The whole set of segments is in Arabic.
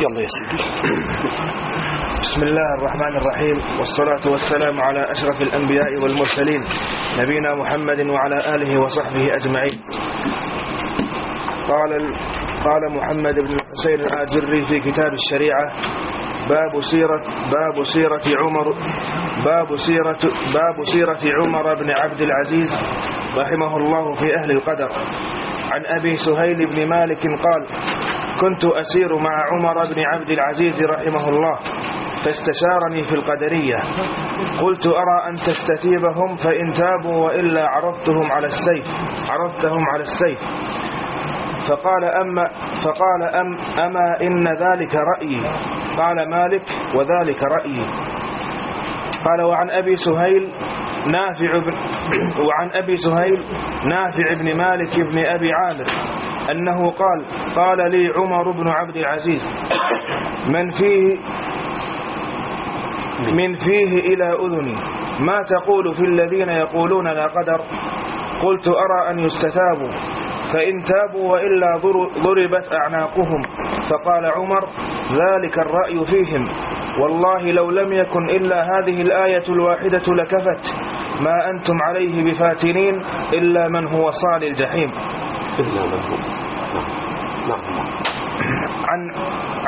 يلا يا سيدي. بسم الله الرحمن الرحيم. والصلاة والسلام على أشرف الأنبياء والمرسلين نبينا محمد وعلى آله وصحبه أجمعين. قال ال- قال محمد بن الحسين الآجري في كتاب الشريعة باب سيرة باب سيرة عمر باب سيرة باب سيرة عمر بن عبد العزيز رحمه الله في أهل القدر. عن أبي سهيل بن مالك قال كنت أسير مع عمر بن عبد العزيز رحمه الله فاستشارني في القدرية. قلت أرى أن تستتيبهم فإن تابوا وإلا عرضتهم على السيف عرضتهم على السيف. فقال أما فقال أم أما إن ذلك رأيي؟ قال مالك وذلك رأيي. قال وعن أبي سهيل نافع بن وعن أبي سهيل نافع بن مالك بن أبي عامر. أنه قال قال لي عمر بن عبد العزيز من فيه من فيه إلى أذني ما تقول في الذين يقولون لا قدر؟ قلت أرى أن يستتابوا فإن تابوا وإلا ضر- ضربت أعناقهم. فقال عمر ذلك الرأي فيهم. والله لو لم يكن إلا هذه الآية الواحدة لكفت. ما أنتم عليه بفاتنين إلا من هو صال الجحيم. إلا من هو نعم نعم عن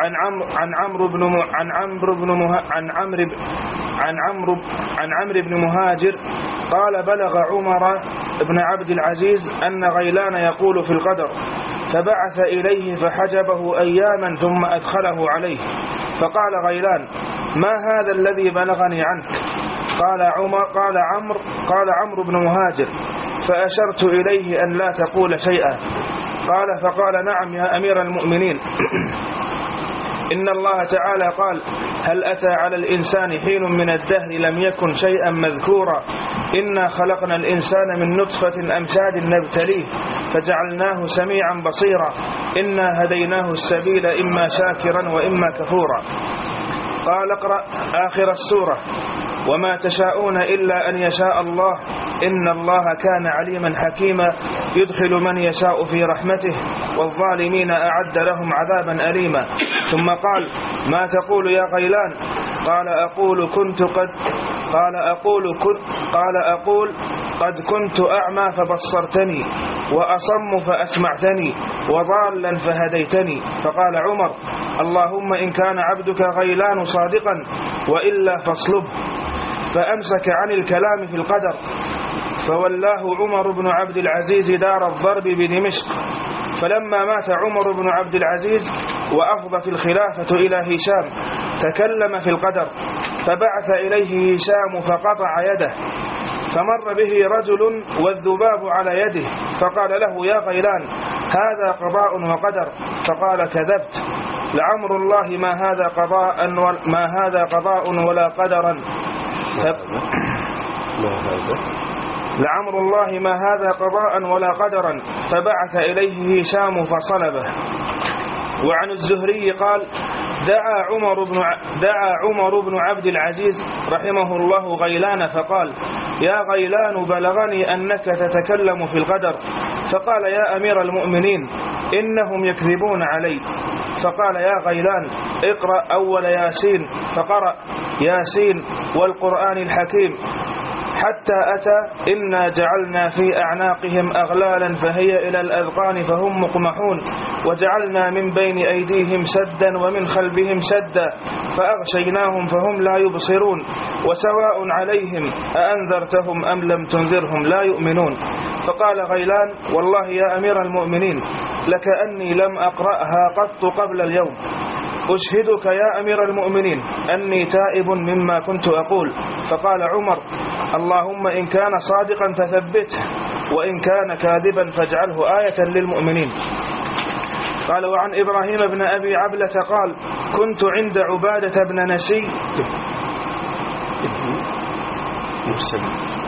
عن عمرو عن عمرو بن عن عمرو بن. عن عمرو عن عمرو عن عمرو بن مهاجر قال بلغ عمر بن عبد العزيز أن غيلان يقول في القدر فبعث إليه فحجبه أياما ثم أدخله عليه فقال غيلان ما هذا الذي بلغني عنك قال عمر قال عمرو قال عمرو بن مهاجر فأشرت إليه أن لا تقول شيئا قال فقال نعم يا أمير المؤمنين. إن الله تعالى قال هل أتى على الإنسان حين من الدهر لم يكن شيئا مذكورا؟ إنا خلقنا الإنسان من نطفة أمشاد نبتليه فجعلناه سميعا بصيرا. إنا هديناه السبيل إما شاكرا وإما كفورا. قال اقرأ آخر السورة. وما تشاءون إلا أن يشاء الله. إن الله كان عليما حكيما. يدخل من يشاء في رحمته. والظالمين أعد لهم عذابا أليما. ثم قال ما تقول يا غيلان؟ قال أقول كنت قد قال أقول كن قال أقول قد كنت أعمى فبصرتني وأصم فأسمعتني وضالا فهديتني. فقال عمر اللهم إن كان عبدك غيلان صادقا وإلا فاصلبه فأمسك عن الكلام في القدر. فولاه عمر بن عبد العزيز دار الضرب بدمشق. فلما مات عمر بن عبد العزيز وأفضت الخلافة إلى هشام تكلم في القدر. فبعث إليه هشام فقطع يده. فمر به رجل والذباب على يده فقال له يا غيلان هذا قضاء وقدر. فقال كذبت. لعمر الله ما هذا قضاء ما هذا قضاء ولا قدرا لعمر الله ما هذا قضاء ولا قدرا فبعث إليه هشام فصلبه. وعن الزهري قال دعا عمر بن دعا عمر بن عبد العزيز رحمه الله غيلان فقال يا غيلان بلغني أنك تتكلم في القدر فقال يا أمير المؤمنين إنهم يكذبون علي. فقال يا غيلان اقرأ أول ياسين. فقرأ ياسين والقرآن الحكيم. حتى أتى إنا جعلنا في أعناقهم أغلالا فهي إلى الأذقان فهم مقمحون وجعلنا من بين أيديهم سدا ومن خلفهم سدا فأغشيناهم فهم لا يبصرون وسواء عليهم أأنذرتهم أم لم تنذرهم لا يؤمنون. فقال غيلان والله يا أمير المؤمنين لكأني لم أقرأها قط قبل اليوم. أشهدك يا أمير المؤمنين أني تائب مما كنت أقول. فقال عمر اللهم إن كان صادقا فثبته وإن كان كاذبا فاجعله آية للمؤمنين. قال وعن إبراهيم بن أبي عبلة قال كنت عند عبادة بن نسي.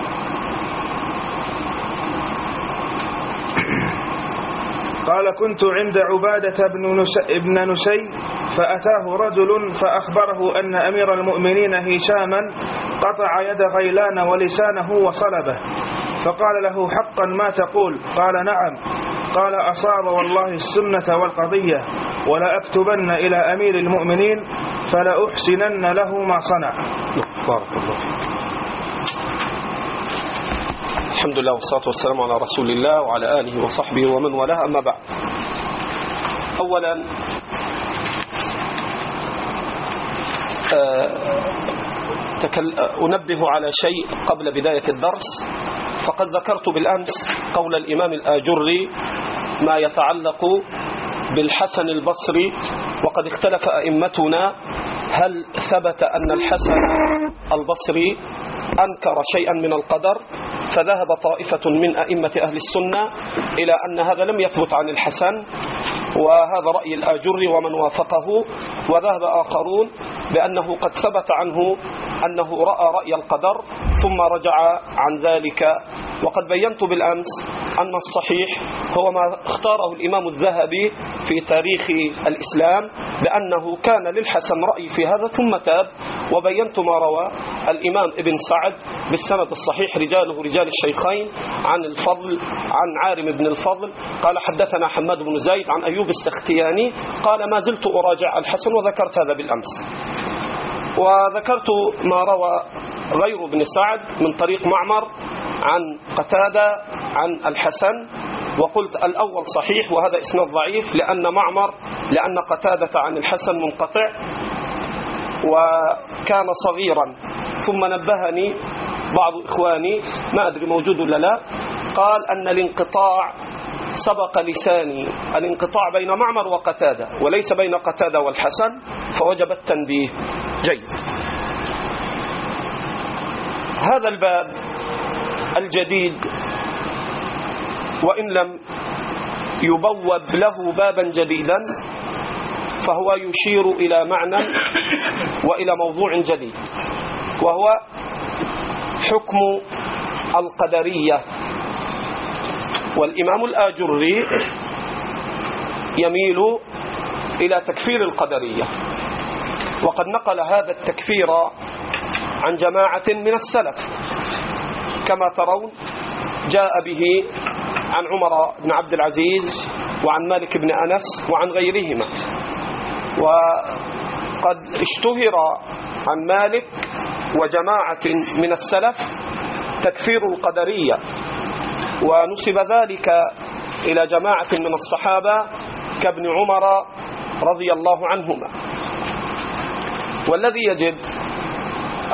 قال كنت عند عبادة بن نس- بن نسي فأتاه رجل فأخبره أن أمير المؤمنين هشاما قطع يد غيلان ولسانه وصلبه فقال له حقا ما تقول؟ قال نعم. قال أصاب والله السنة والقضية ولأكتبن إلى أمير المؤمنين فلأحسنن له ما صنع. بارك الله الحمد لله والصلاة والسلام على رسول الله وعلى آله وصحبه ومن والاه. أما بعد أولا تكل... أنبه على شيء قبل بداية الدرس. فقد ذكرت بالأمس قول الإمام الآجري ما يتعلق بالحسن البصري وقد اختلف أئمتنا هل ثبت أن الحسن البصري أنكر شيئا من القدر فذهب طائفة من أئمة أهل السنة إلى أن هذا لم يثبت عن الحسن. وهذا رأي الآجر ومن وافقه وذهب آخرون بأنه قد ثبت عنه أنه رأى رأي القدر ثم رجع عن ذلك. وقد بينت بالأمس أن الصحيح هو ما اختاره الإمام الذهبي في تاريخ الإسلام بأنه كان للحسن رأي في هذا ثم تاب. وبينت ما روى الإمام ابن سعد بالسند الصحيح رجاله رجال الشيخين عن الفضل عن عارم بن الفضل. قال حدثنا حماد بن زيد عن أيوب السختياني قال ما زلت أراجع الحسن وذكرت هذا بالأمس. وذكرت ما روى غير ابن سعد من طريق معمر عن قتادة عن الحسن وقلت الأول صحيح وهذا إسناد ضعيف لأن معمر لأن قتادة عن الحسن منقطع وكان صغيرا. ثم نبهني بعض إخواني ما أدري موجود ولا لا قال أن الانقطاع سبق لساني الانقطاع بين معمر وقتادة وليس بين قتادة والحسن فوجب التنبيه. جيد. هذا الباب الجديد وإن لم يبوب له بابا جديدا فهو يشير إلى معنى وإلى موضوع جديد وهو حكم القدرية. والإمام الآجري يميل إلى تكفير القدرية. وقد نقل هذا التكفير عن جماعة من السلف. كما ترون جاء به عن عمر بن عبد العزيز وعن مالك بن أنس وعن غيرهما. وقد اشتهر عن مالك وجماعة من السلف تكفير القدرية. ونسب ذلك إلى جماعة من الصحابة كابن عمر رضي الله عنهما. والذي يجب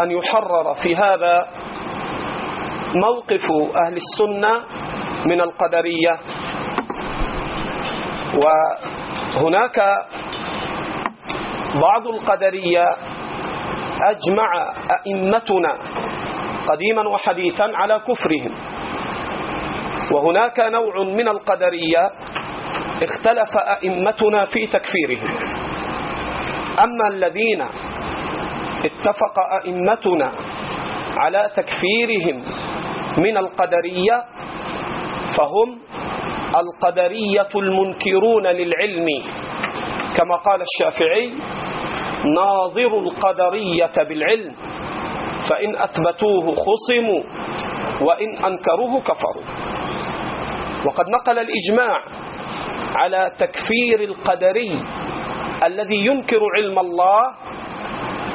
أن يحرر في هذا موقف أهل السنة من القدرية. وهناك بعض القدرية أجمع أئمتنا قديما وحديثا على كفرهم. وهناك نوع من القدرية اختلف أئمتنا في تكفيرهم. أما الذين اتفق أئمتنا على تكفيرهم من القدرية فهم القدرية المنكرون للعلم. كما قال الشافعي ناظر القدرية بالعلم فإن أثبتوه خصموا وإن أنكروه كفروا. وقد نقل الإجماع على تكفير القدري الذي ينكر علم الله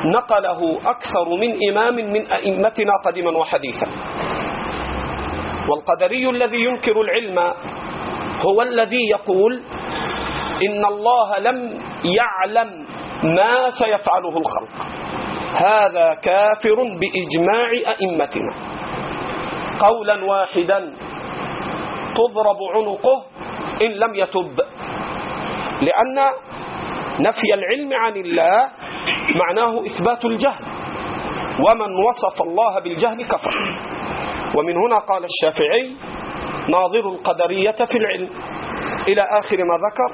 نقله أكثر من إمام من أئمتنا قديما وحديثا. والقدري الذي ينكر العلم هو الذي يقول إن الله لم يعلم ما سيفعله الخلق. هذا كافر بإجماع أئمتنا. قولا واحدا تضرب عنقه إن لم يتب. لأن نفي العلم عن الله معناه إثبات الجهل. ومن وصف الله بالجهل كفر. ومن هنا قال الشافعي ناظر القدرية في العلم. إلى آخر ما ذكر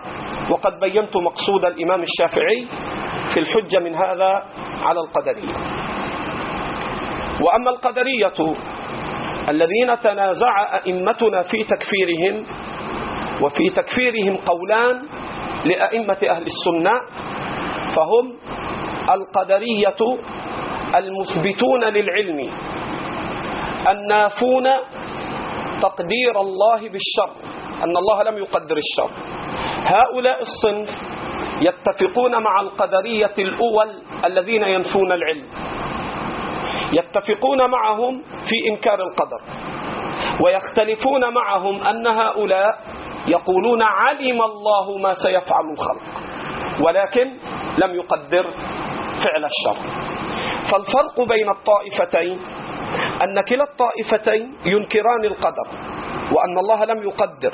وقد بينت مقصود الإمام الشافعي في الحجة من هذا على القدرية. وأما القدرية الذين تنازع أئمتنا في تكفيرهم وفي تكفيرهم قولان لأئمة أهل السنة فهم القدرية المثبتون للعلم النافون تقدير الله بالشر أن الله لم يقدر الشر. هؤلاء الصنف يتفقون مع القدرية الأول الذين ينفون العلم. يتفقون معهم في إنكار القدر ويختلفون معهم أن هؤلاء يقولون علم الله ما سيفعل الخلق ولكن لم يقدر فعل الشر. فالفرق بين الطائفتين أن كلا الطائفتين ينكران القدر وأن الله لم يقدر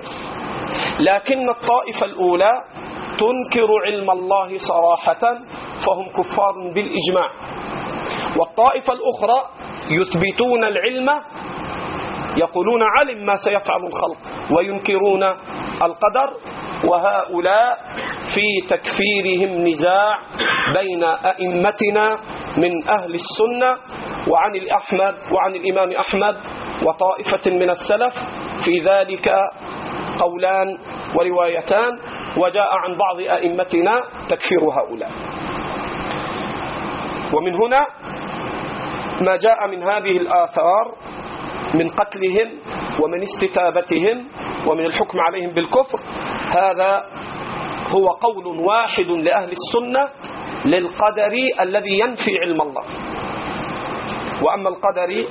لكن الطائفة الأولى تنكر علم الله صراحة فهم كفار بالإجماع. والطائفة الأخرى يثبتون العلم يقولون علم ما سيفعل الخلق وينكرون القدر وهؤلاء في تكفيرهم نزاع بين أئمتنا من أهل السنة وعن الأحمد وعن الإمام أحمد وطائفة من السلف في ذلك قولان وروايتان وجاء عن بعض أئمتنا تكفير هؤلاء. ومن هنا ما جاء من هذه الآثار من قتلهم ومن استتابتهم ومن الحكم عليهم بالكفر هذا هو قول واحد لأهل السنة للقدر الذي ينفي علم الله. وأما القدر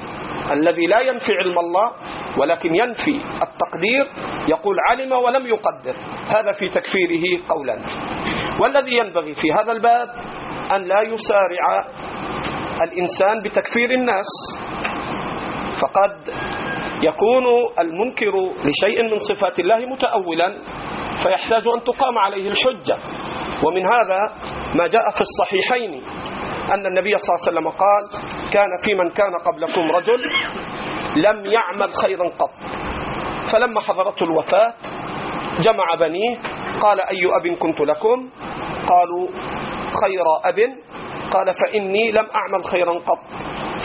الذي لا ينفي علم الله ولكن ينفي التقدير يقول علم ولم يقدر. هذا في تكفيره قولا والذي ينبغي في هذا الباب أن لا يسارع الإنسان بتكفير الناس فقد يكون المنكر لشيء من صفات الله متأولا فيحتاج أن تقام عليه الحجة. ومن هذا ما جاء في الصحيحين أن النبي صلى الله عليه وسلم قال كان في من كان قبلكم رجل لم يعمل خيرا قط. فلما حضرته الوفاة جمع بنيه قال أي أب كنت لكم؟ قالوا خير أب قال فإني لم أعمل خيرا قط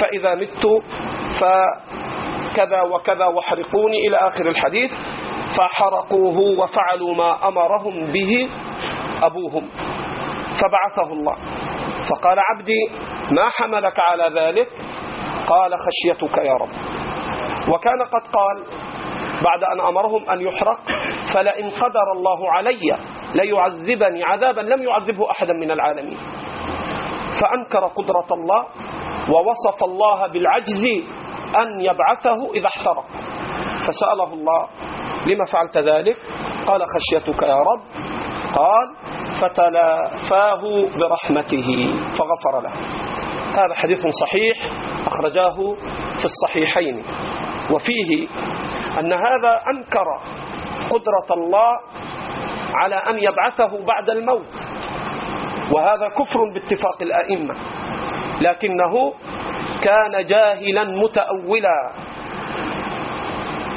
فإذا مت فكذا وكذا واحرقوني إلى آخر الحديث فحرقوه وفعلوا ما أمرهم به أبوهم فبعثه الله. فقال عبدي ما حملك على ذلك؟ قال خشيتك يا رب. وكان قد قال بعد أن أمرهم أن يحرق فلئن قدر الله علي ليعذبني عذابا لم يعذبه أحدا من العالمين. فأنكر قدرة الله ووصف الله بالعجز أن يبعثه إذا احترق. فسأله الله لما فعلت ذلك؟ قال خشيتك يا رب. قال فتلافاه برحمته. فغفر له. هذا حديث صحيح أخرجاه في الصحيحين. وفيه أن هذا أنكر قدرة الله على أن يبعثه بعد الموت. وهذا كفر باتفاق الأئمة. لكنه كان جاهلا متأولا.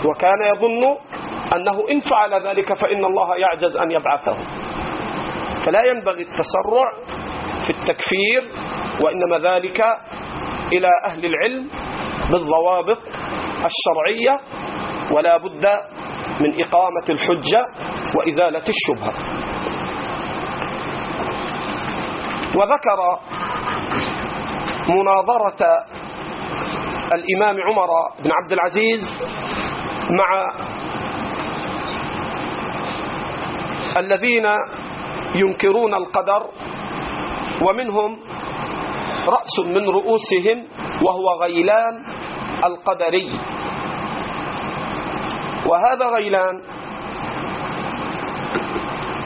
وكان يظن أنه إن فعل ذلك فإن الله يعجز أن يبعثه. فلا ينبغي التسرع في التكفير وإنما ذلك إلى أهل العلم بالضوابط الشرعية ولا بد من إقامة الحجة وإزالة الشبهة. وذكر مناظرة الإمام عمر بن عبد العزيز مع الذين ينكرون القدر ومنهم رأس من رؤوسهم وهو غيلان القدري. وهذا غيلان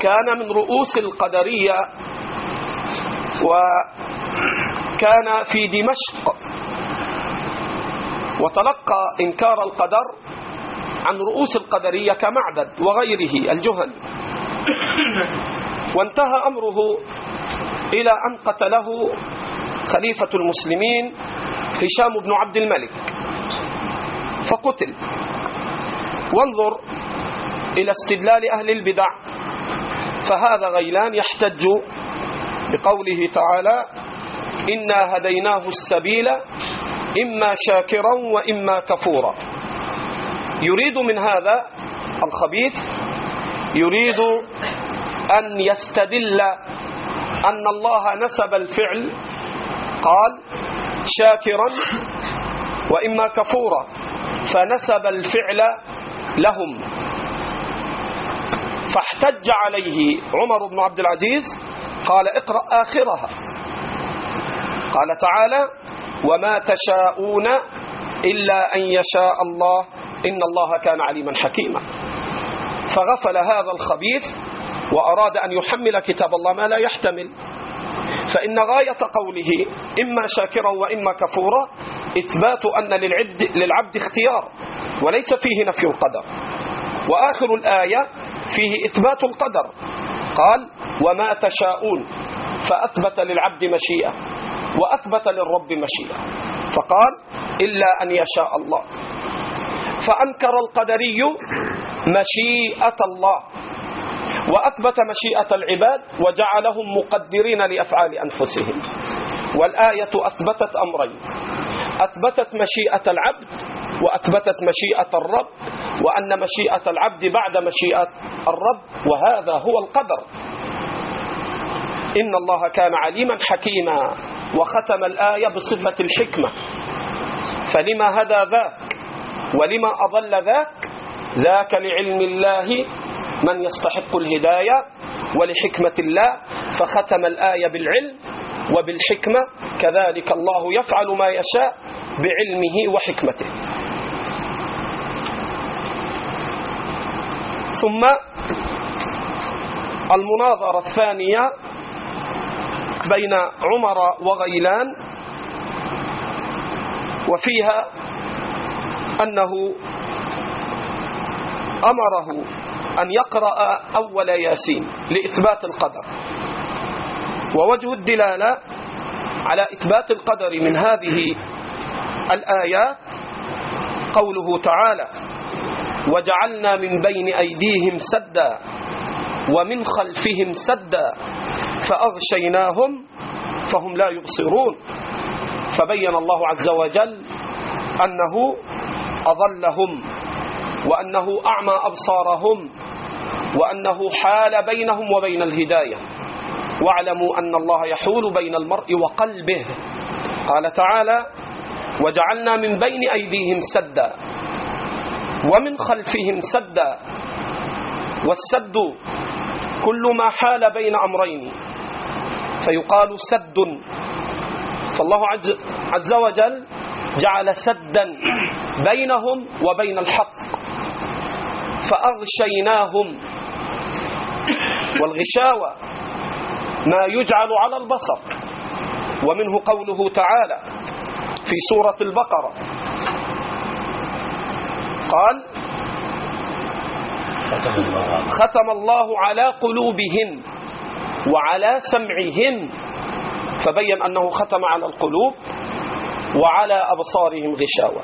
كان من رؤوس القدرية وكان في دمشق. وتلقى إنكار القدر عن رؤوس القدرية كمعبد وغيره الجهن وانتهى أمره إلى أن قتله خليفة المسلمين هشام بن عبد الملك. فقتل. وانظر إلى استدلال أهل البدع. فهذا غيلان يحتج بقوله تعالى إنا هديناه السبيل إما شاكرا وإما كفورا. يريد من هذا الخبيث يريد أن يستدل أن الله نسب الفعل قال شاكرا وإما كفورا فنسب الفعل لهم. احتج عليه عمر بن عبد العزيز قال اقرأ آخرها. قال تعالى وما تشاءون إلا أن يشاء الله إن الله كان عليما حكيما. فغفل هذا الخبيث وأراد أن يحمل كتاب الله ما لا يحتمل. فإن غاية قوله إما شاكرا وإما كفورا إثبات أن للعبد, للعبد اختيار وليس فيه نفي القدر. وآخر الآية فيه إثبات القدر. قال وما تشاءون فأثبت للعبد مشيئة وأثبت للرب مشيئة. فقال إلا أن يشاء الله. فأنكر القدري مشيئة الله وأثبت مشيئة العباد وجعلهم مقدرين لأفعال أنفسهم. والآية أثبتت أمرين. أثبتت مشيئة العبد وأثبتت مشيئة الرب وأن مشيئة العبد بعد مشيئة الرب وهذا هو القدر. إن الله كان عليما حكيما وختم الآية بصفة الحكمة. فلما هدى ذاك؟ ولما أضل ذاك؟ ذاك لعلم الله من يستحق الهداية ولحكمة الله. فختم الآية بالعلم وبالحكمة كذلك الله يفعل ما يشاء بعلمه وحكمته. ثم المناظرة الثانية بين عمر وغيلان وفيها أنه أمره أن يقرأ أول ياسين لإثبات القدر. ووجه الدلالة على إثبات القدر من هذه الآيات قوله تعالى وجعلنا من بين أيديهم سدا ومن خلفهم سدا فأغشيناهم فهم لا يبصرون. فبين الله عز وجل أنه أضلهم وأنه أعمى أبصارهم وأنه حال بينهم وبين الهداية. واعلموا أن الله يحول بين المرء وقلبه. قال تعالى وجعلنا من بين أيديهم سدا ومن خلفهم سدا والسد كل ما حال بين أمرين. فيقال سد. فالله عز وجل جعل سدا بينهم وبين الحق فأغشيناهم. والغشاوة ما يجعل على البصر. ومنه قوله تعالى في سورة البقرة. قال ختم الله على قلوبهم وعلى سمعهم فبين أنه ختم على القلوب وعلى أبصارهم غشاوة.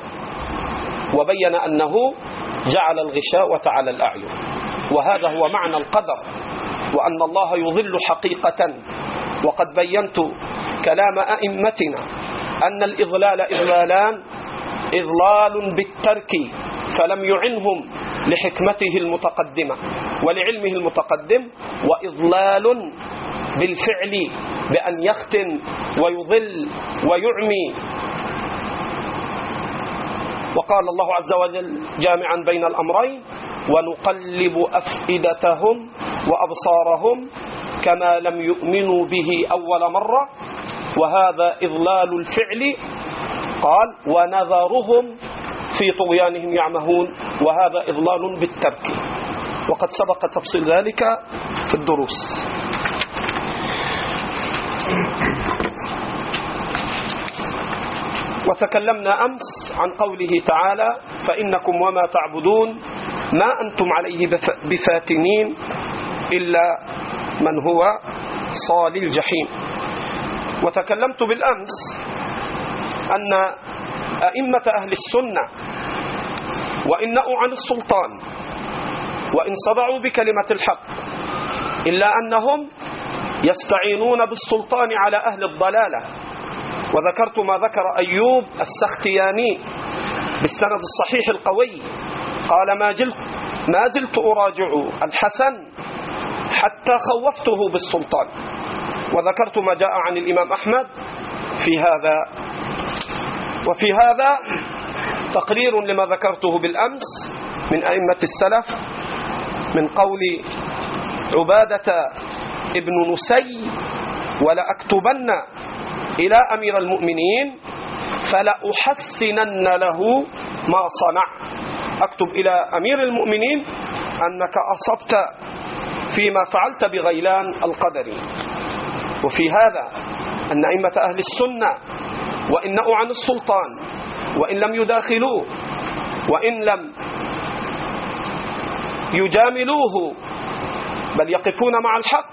وبين أنه جعل الغشاوة على الأعين. وهذا هو معنى القدر. وأن الله يظل حقيقة. وقد بينت كلام أئمتنا أن الإضلال إضلالان إضلال بالترك فلم يعنهم لحكمته المتقدمة ولعلمه المتقدم وإضلال بالفعل بأن يختن ويضل ويعمي وقال الله عز وجل جامعا بين الأمرين ونقلب أفئدتهم وأبصارهم كما لم يؤمنوا به أول مرة وهذا إضلال الفعل. قال ونذرهم في طغيانهم يعمهون وهذا إضلال بالترك وقد سبق تفصيل ذلك في الدروس. وتكلمنا أمس عن قوله تعالى فإنكم وما تعبدون ما أنتم عليه بفاتنين إلا من هو صال الجحيم. وتكلمت بالأمس أن أئمة أهل السنة وإن نأوا عن السلطان وإن صدعوا بكلمة الحق إلا أنهم يستعينون بالسلطان على أهل الضلالة وذكرت ما ذكر أيوب السختياني بالسند الصحيح القوي. قال ما, جلت ما زلت أراجع الحسن حتى خوفته بالسلطان. وذكرت ما جاء عن الإمام أحمد في هذا. وفي هذا تقرير لما ذكرته بالأمس من أئمة السلف من قول عبادة ابن نسي ولأكتبن إلى أمير المؤمنين فلأحسنن له ما صنع. أكتب إلى أمير المؤمنين أنك أصبت فيما فعلت بغيلان القدري. وفي هذا أن أئمة أهل السنة وإن نأوا عن السلطان وإن لم يداخلوه وإن لم يجاملوه بل يقفون مع الحق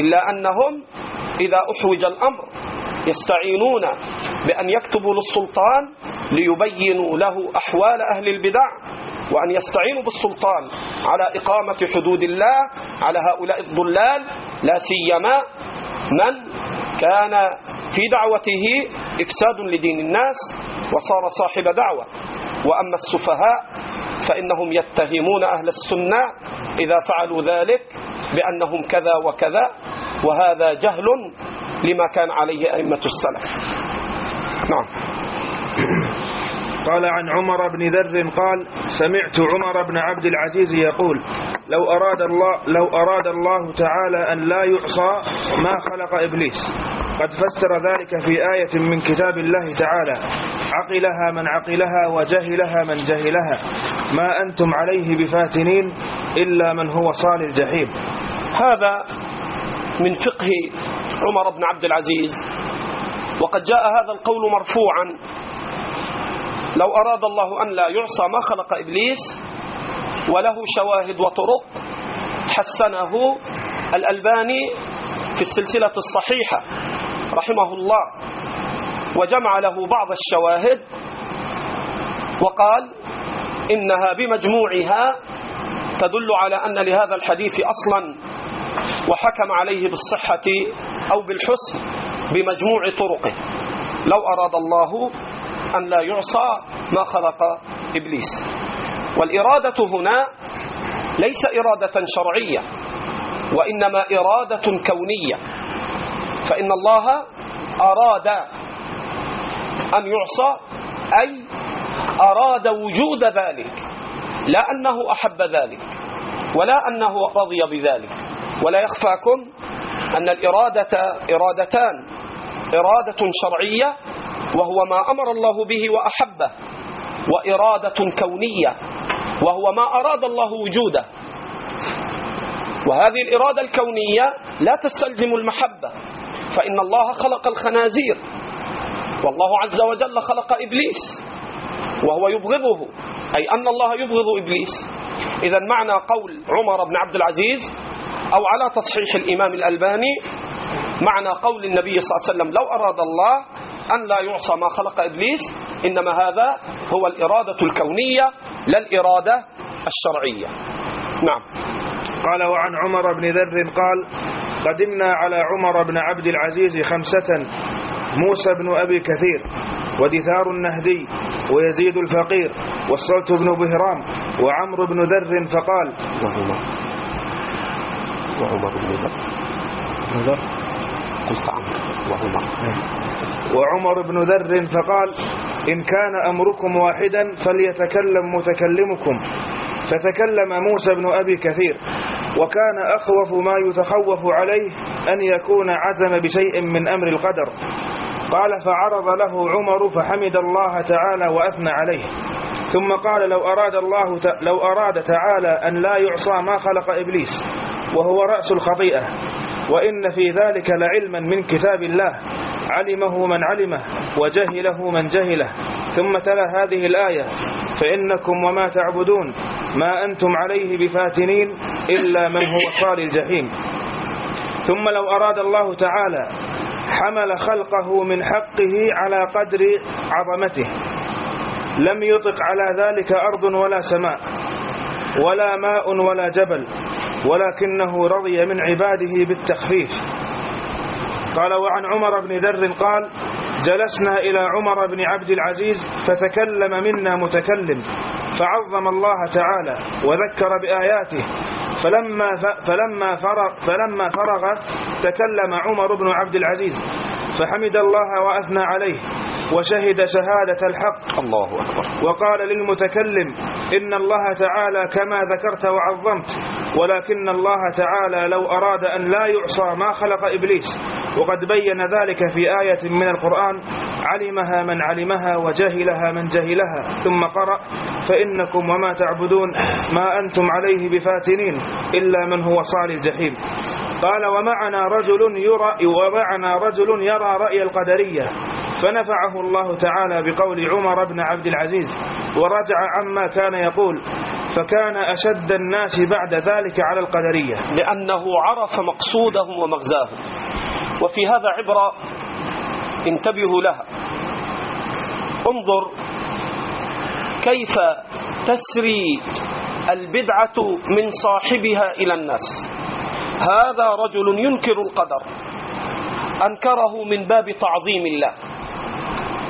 إلا أنهم إذا أحوج الأمر. يستعينون بأن يكتبوا للسلطان ليبينوا له أحوال أهل البدع وأن يستعينوا بالسلطان على إقامة حدود الله على هؤلاء الضلال لا سيما من كان في دعوته إفساد لدين الناس وصار صاحب دعوة. وأما السفهاء فإنهم يتهمون أهل السنة إذا فعلوا ذلك بأنهم كذا وكذا وهذا جهل لما كان عليه أئمة السلف. نعم. قال عن عمر بن ذر قال سمعت عمر بن عبد العزيز يقول لو أراد الله لو أراد الله تعالى أن لا يعصى ما خلق إبليس. قد فسر ذلك في آية من كتاب الله تعالى عقلها من عقلها وجهلها من جهلها. ما أنتم عليه بفاتنين إلا من هو صال الجحيم. هذا من فقه عمر بن عبد العزيز. وقد جاء هذا القول مرفوعا. لو أراد الله أن لا يعصى ما خلق إبليس وله شواهد وطرق حسنه الألباني في السلسلة الصحيحة رحمه الله وجمع له بعض الشواهد وقال إنها بمجموعها تدل على أن لهذا الحديث أصلا وحكم عليه بالصحة أو بالحسن بمجموع طرقه. لو أراد الله أن لا يعصى ما خلق إبليس. والإرادة هنا ليس إرادة شرعية وإنما إرادة كونية. فإن الله أراد أن يعصى أي أراد وجود ذلك لا أنه أحب ذلك ولا أنه رضي بذلك. ولا يخفاكم أن الإرادة إرادتان. إرادة شرعية وهو ما أمر الله به وأحبه وإرادة كونية وهو ما أراد الله وجوده. وهذه الإرادة الكونية لا تستلزم المحبة فإن الله خلق الخنازير. والله عز وجل خلق إبليس وهو يبغضه أي أن الله يبغض إبليس. إذا معنى قول عمر بن عبد العزيز أو على تصحيح الإمام الألباني معنى قول النبي صلى الله عليه وسلم لو أراد الله أن لا يعصى ما خلق إبليس إنما هذا هو الإرادة الكونية لا الإرادة الشرعية. نعم. قال وعن عمر بن ذر قال قدمنا على عمر بن عبد العزيز خمسة موسى بن أبي كثير ودثار النهدي ويزيد الفقير والصلت بن بهرام وعمر بن ذر فقال وعمر بن ذر ذر قلت عمر وعمر. وعمر بن ذر فقال إن كان أمركم واحدا فليتكلم متكلمكم. فتكلم موسى بن أبي كثير. وكان أخوف ما يتخوف عليه أن يكون عزم بشيء من أمر القدر. قال فعرض له عمر فحمد الله تعالى وأثنى عليه. ثم قال لو أراد الله ت... لو أراد تعالى أن لا يعصى ما خلق إبليس وهو رأس الخطيئة وإن في ذلك لعلما من كتاب الله. علمه من علمه وجهله من جهله. ثم تلا هذه الآية فإنكم وما تعبدون ما أنتم عليه بفاتنين إلا من هو صال الجحيم. ثم لو أراد الله تعالى حمل خلقه من حقه على قدر عظمته. لم يطق على ذلك أرض ولا سماء ولا ماء ولا جبل ولكنه رضي من عباده بالتخفيف. قال وعن عمر بن ذر قال جلسنا إلى عمر بن عبد العزيز فتكلم منا متكلم فعظم الله تعالى وذكر بآياته فلما فلما فرغ فلما فرغ تكلم عمر بن عبد العزيز فحمد الله وأثنى عليه وشهد شهادة الحق. الله أكبر. وقال للمتكلم إن الله تعالى كما ذكرت وعظمت ولكن الله تعالى لو أراد أن لا يعصى ما خلق إبليس وقد بين ذلك في آية من القرآن علمها من علمها وجهلها من جهلها ثم قرأ فإنكم وما تعبدون ما أنتم عليه بفاتنين إلا من هو صال الجحيم. قال ومعنا رجل يرى ومعنا رجل يرى رأي القدرية. فنفعه الله تعالى بقول عمر بن عبد العزيز ورجع عما كان يقول فكان أشد الناس بعد ذلك على القدرية. لأنه عرف مقصودهم ومغزاهم. وفي هذا عبرة انتبهوا لها. انظر كيف تسري البدعة من صاحبها إلى الناس. هذا رجل ينكر القدر. أنكره من باب تعظيم الله.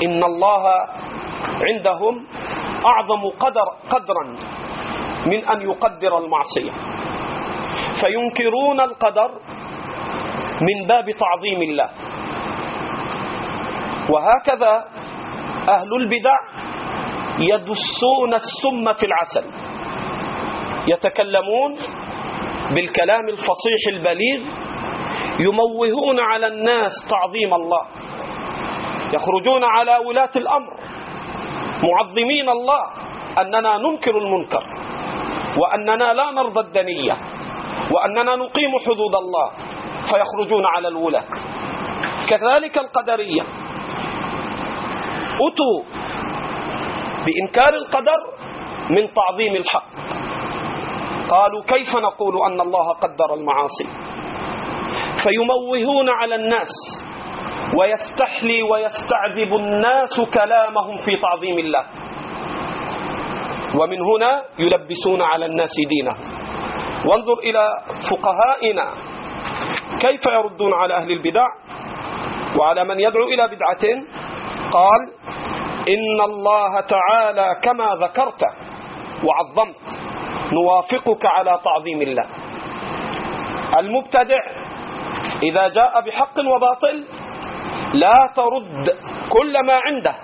إن الله عندهم أعظم قدر قدرا من أن يقدر المعصية. فينكرون القدر من باب تعظيم الله. وهكذا أهل البدع يدسون السم في العسل. يتكلمون بالكلام الفصيح البليغ يموهون على الناس تعظيم الله. يخرجون على ولاة الأمر معظمين الله أننا ننكر المنكر وأننا لا نرضى الدنية وأننا نقيم حدود الله. فيخرجون على الولاة. كذلك القدرية. أتوا بإنكار القدر من تعظيم الحق. قالوا كيف نقول أن الله قدر المعاصي؟ فيموهون على الناس ويستحلي ويستعذب الناس كلامهم في تعظيم الله. ومن هنا يلبسون على الناس دينهم وانظر إلى فقهائنا كيف يردون على أهل البدع وعلى من يدعو إلى بدعة قال إن الله تعالى كما ذكرت وعظمت نوافقك على تعظيم الله. المبتدع إذا جاء بحق وباطل لا ترد كل ما عنده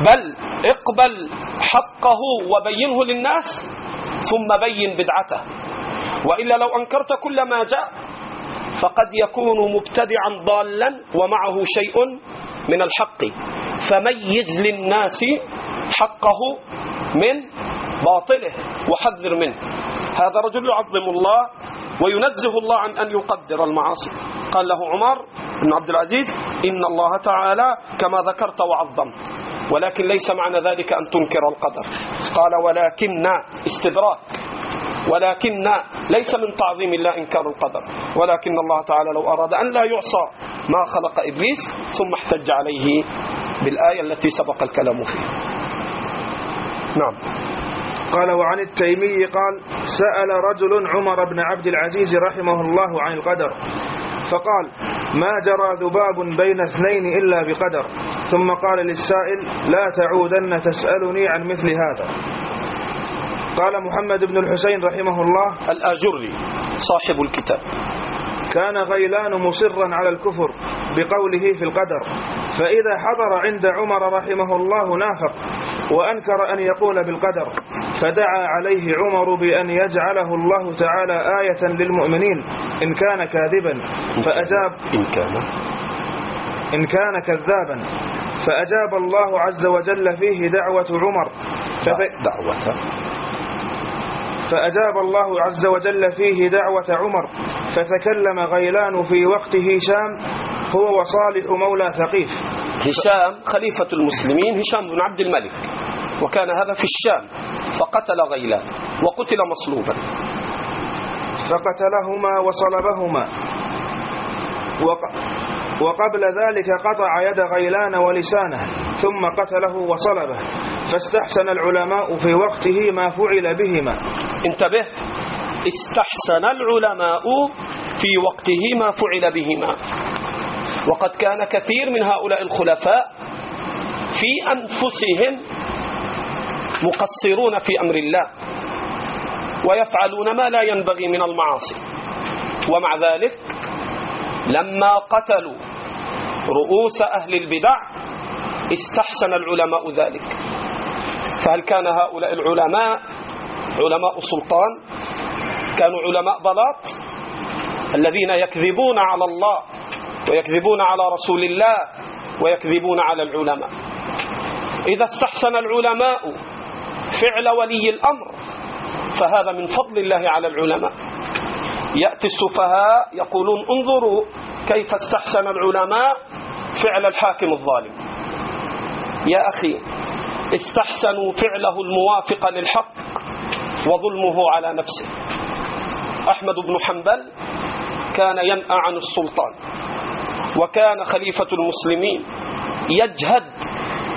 بل اقبل حقه وبينه للناس ثم بين بدعته. وإلا لو أنكرت كل ما جاء فقد يكون مبتدعا ضالا ومعه شيء من الحق. فميز للناس حقه من باطله وحذر منه. هذا رجل يعظم الله وينزه الله عن أن يقدر المعاصي. قال له عمر بن عبد العزيز إن الله تعالى كما ذكرت وعظمت ولكن ليس معنى ذلك أن تنكر القدر. قال ولكن استدراك. ولكن ليس من تعظيم الله إنكار القدر. ولكن الله تعالى لو أراد أن لا يعصى ما خلق إبليس ثم احتج عليه بالآية التي سبق الكلام فيها. نعم. قال وعن التيمي قال سأل رجل عمر بن عبد العزيز رحمه الله عن القدر فقال ما جرى ذباب بين اثنين إلا بقدر؟ ثم قال للسائل لا تعودن تسألني عن مثل هذا. قال محمد بن الحسين رحمه الله الآجري صاحب الكتاب. كان غيلان مصرا على الكفر بقوله في القدر فإذا حضر عند عمر رحمه الله نافق وأنكر أن يقول بالقدر فدعا عليه عمر بأن يجعله الله تعالى آية للمؤمنين إن كان كاذبا فأجاب إن كان. إن كان كذابا فأجاب الله عز وجل فيه دعوة عمر. دعوة. فأجاب الله عز وجل فيه دعوة عمر فتكلم غيلان في وقت هشام هو وصالح مولى ثقيف. هشام خليفة المسلمين هشام بن عبد الملك. وكان هذا في الشام فقتل غيلان وقتل مصلوبا. فقتلهما وصلبهما. وق... وقبل ذلك قطع يد غيلان ولسانه ثم قتله وصلبه. فاستحسن العلماء في وقته ما فعل بهما. انتبه. استحسن العلماء في وقته ما فعل بهما. وقد كان كثير من هؤلاء الخلفاء في أنفسهم مقصرون في أمر الله ويفعلون ما لا ينبغي من المعاصي. ومع ذلك لما قتلوا رؤوس أهل البدع استحسن العلماء ذلك. فهل كان هؤلاء العلماء علماء سلطان؟ كانوا علماء بلاط؟ الذين يكذبون على الله ويكذبون على رسول الله ويكذبون على العلماء. إذا استحسن العلماء فعل ولي الأمر فهذا من فضل الله على العلماء. يأتي السفهاء يقولون انظروا كيف استحسن العلماء فعل الحاكم الظالم. يا أخي استحسنوا فعله الموافق للحق وظلمه على نفسه. أحمد بن حنبل كان ينأى عن السلطان وكان خليفة المسلمين يجهد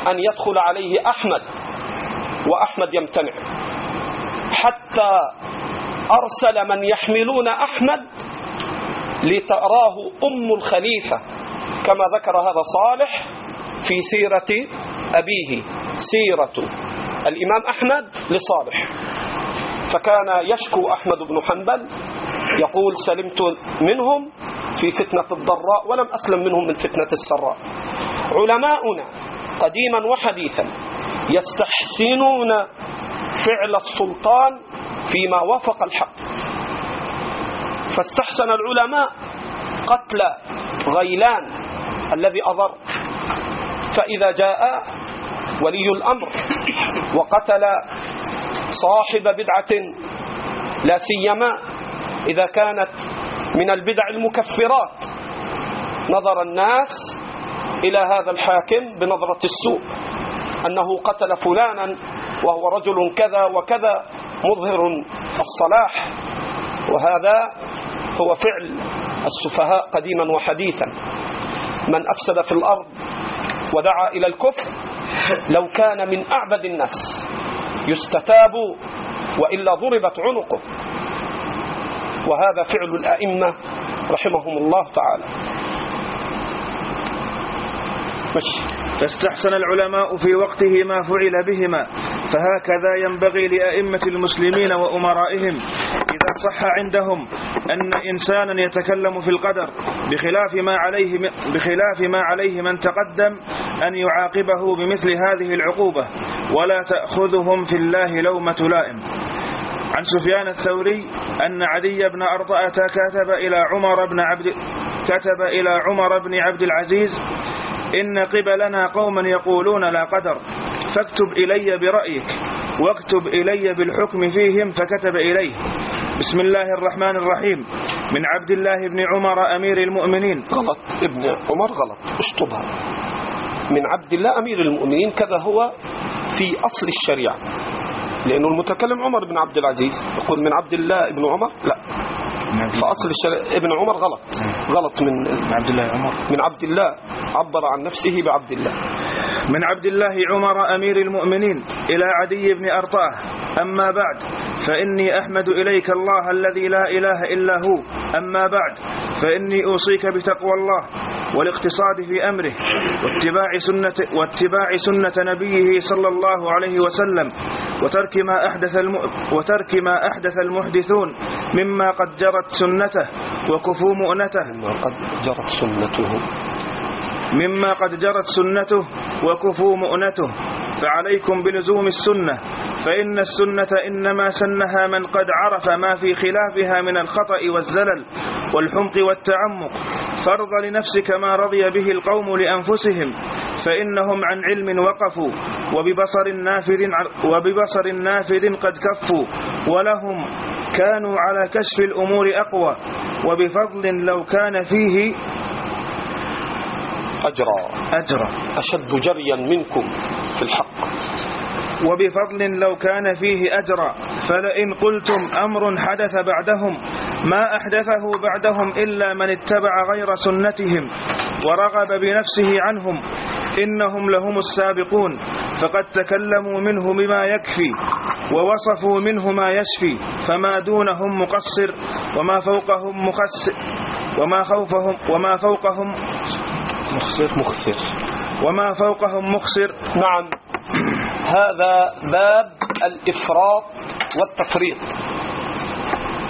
أن يدخل عليه أحمد وأحمد يمتنع. حتى أرسل من يحملون أحمد لتراه أم الخليفة كما ذكر هذا صالح في سيرة أبيه سيرة الإمام أحمد لصالح. فكان يشكو أحمد بن حنبل يقول سلمت منهم في فتنة الضراء ولم أسلم منهم من فتنة السراء. علماؤنا قديما وحديثا يستحسنون فعل السلطان فيما وافق الحق. فاستحسن العلماء قتل غيلان الذي أضر. فإذا جاء ولي الأمر وقتل صاحب بدعة لا سيما إذا كانت من البدع المكفرات نظر الناس إلى هذا الحاكم بنظرة السوء. أنه قتل فلانا وهو رجل كذا وكذا مظهر الصلاح وهذا هو فعل السفهاء قديما وحديثا. من أفسد في الأرض ودعا إلى الكفر لو كان من أعبد الناس يستتاب وإلا ضربت عنقه. وهذا فعل الأئمة رحمهم الله تعالى. فاستحسن العلماء في وقته ما فعل بهما فهكذا ينبغي لأئمة المسلمين وأمرائهم إذا صح عندهم أن إنسانا يتكلم في القدر بخلاف ما عليه بخلاف ما عليه من تقدم أن يعاقبه بمثل هذه العقوبة ولا تأخذهم في الله لومة لائم. عن سفيان الثوري أن عدي بن أرطأة كتب إلى عمر بن عبد كتب إلى عمر بن عبد العزيز إن قبلنا قوما يقولون لا قدر فاكتب إلي برأيك واكتب إلي بالحكم فيهم فكتب إليه. بسم الله الرحمن الرحيم. من عبد الله بن عمر أمير المؤمنين. غلط ابن عمر غلط اشطبها من عبد الله أمير المؤمنين كذا هو في أصل الشريعة. لأنه المتكلم عمر بن عبد العزيز. يقول من عبد الله ابن عمر؟ لا. فأصل الشريعة ابن عمر غلط. غلط من عبد الله عمر. من عبد الله. عبر عن نفسه بعبد الله. من عبد الله عمر أمير المؤمنين إلى عدي بن أرطاه. أما بعد فإني أحمد إليك الله الذي لا إله إلا هو. أما بعد فإني أوصيك بتقوى الله والاقتصاد في أمره واتباع سنة, واتباع سنة نبيه صلى الله عليه وسلم وترك ما أحدث, الم وترك ما أحدث المحدثون مما قد جرت سنته وكفوا مؤنته. مما قد جرت سنته. مما قد جرت سنته وكفوا مؤنته. فعليكم بلزوم السنة فإن السنة إنما سنها من قد عرف ما في خلافها من الخطأ والزلل والحمق والتعمق. فرض لنفسك ما رضي به القوم لأنفسهم فإنهم عن علم وقفوا وببصر نافذ وببصر نافذ قد كفوا ولهم كانوا على كشف الأمور أقوى. وبفضل لو كان فيه أجرى أجرى أشد جريا منكم في الحق. وبفضل لو كان فيه أجرا فلئن قلتم أمر حدث بعدهم ما أحدثه بعدهم إلا من اتبع غير سنتهم ورغب بنفسه عنهم إنهم لهم السابقون فقد تكلموا منه بما يكفي ووصفوا منه ما يشفي فما دونهم مقصر وما فوقهم مخسر وما خوفهم وما فوقهم مخسر. مخسر. وما فوقهم مخسر. نعم. هذا باب الإفراط والتفريط.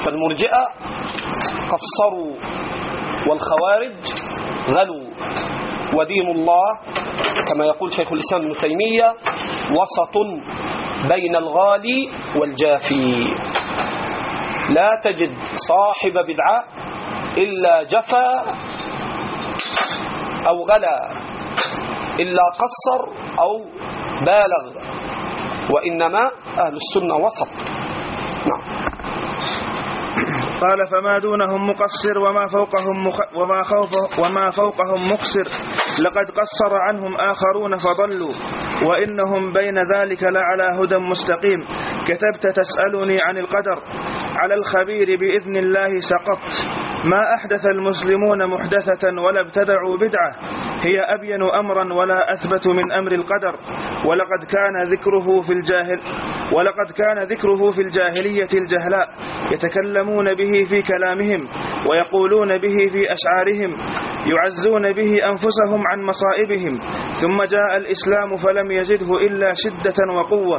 فالمرجئة قصروا والخوارج غلوا. ودين الله كما يقول شيخ الإسلام ابن تيمية وسط بين الغالي والجافي. لا تجد صاحب بدعة إلا جفا أو غلا إلا قصر أو بالغ وإنما أهل السنة وسط. نعم. قال فما دونهم مقصر وما فوقهم مخ وما خوف وما فوقهم مقصر لقد قصر عنهم آخرون فضلوا وإنهم بين ذلك لعلى هدى مستقيم. كتبت تسألني عن القدر على الخبير بإذن الله سقطت. ما أحدث المسلمون محدثة ولا ابتدعوا بدعة هي أبين أمرا ولا أثبت من أمر القدر. ولقد كان ذكره في الجاهل ولقد كان ذكره في الجاهلية الجهلاء يتكلمون به في كلامهم ويقولون به في أشعارهم يعزون به أنفسهم عن مصائبهم. ثم جاء الإسلام فلم يزده إلا شدة وقوة.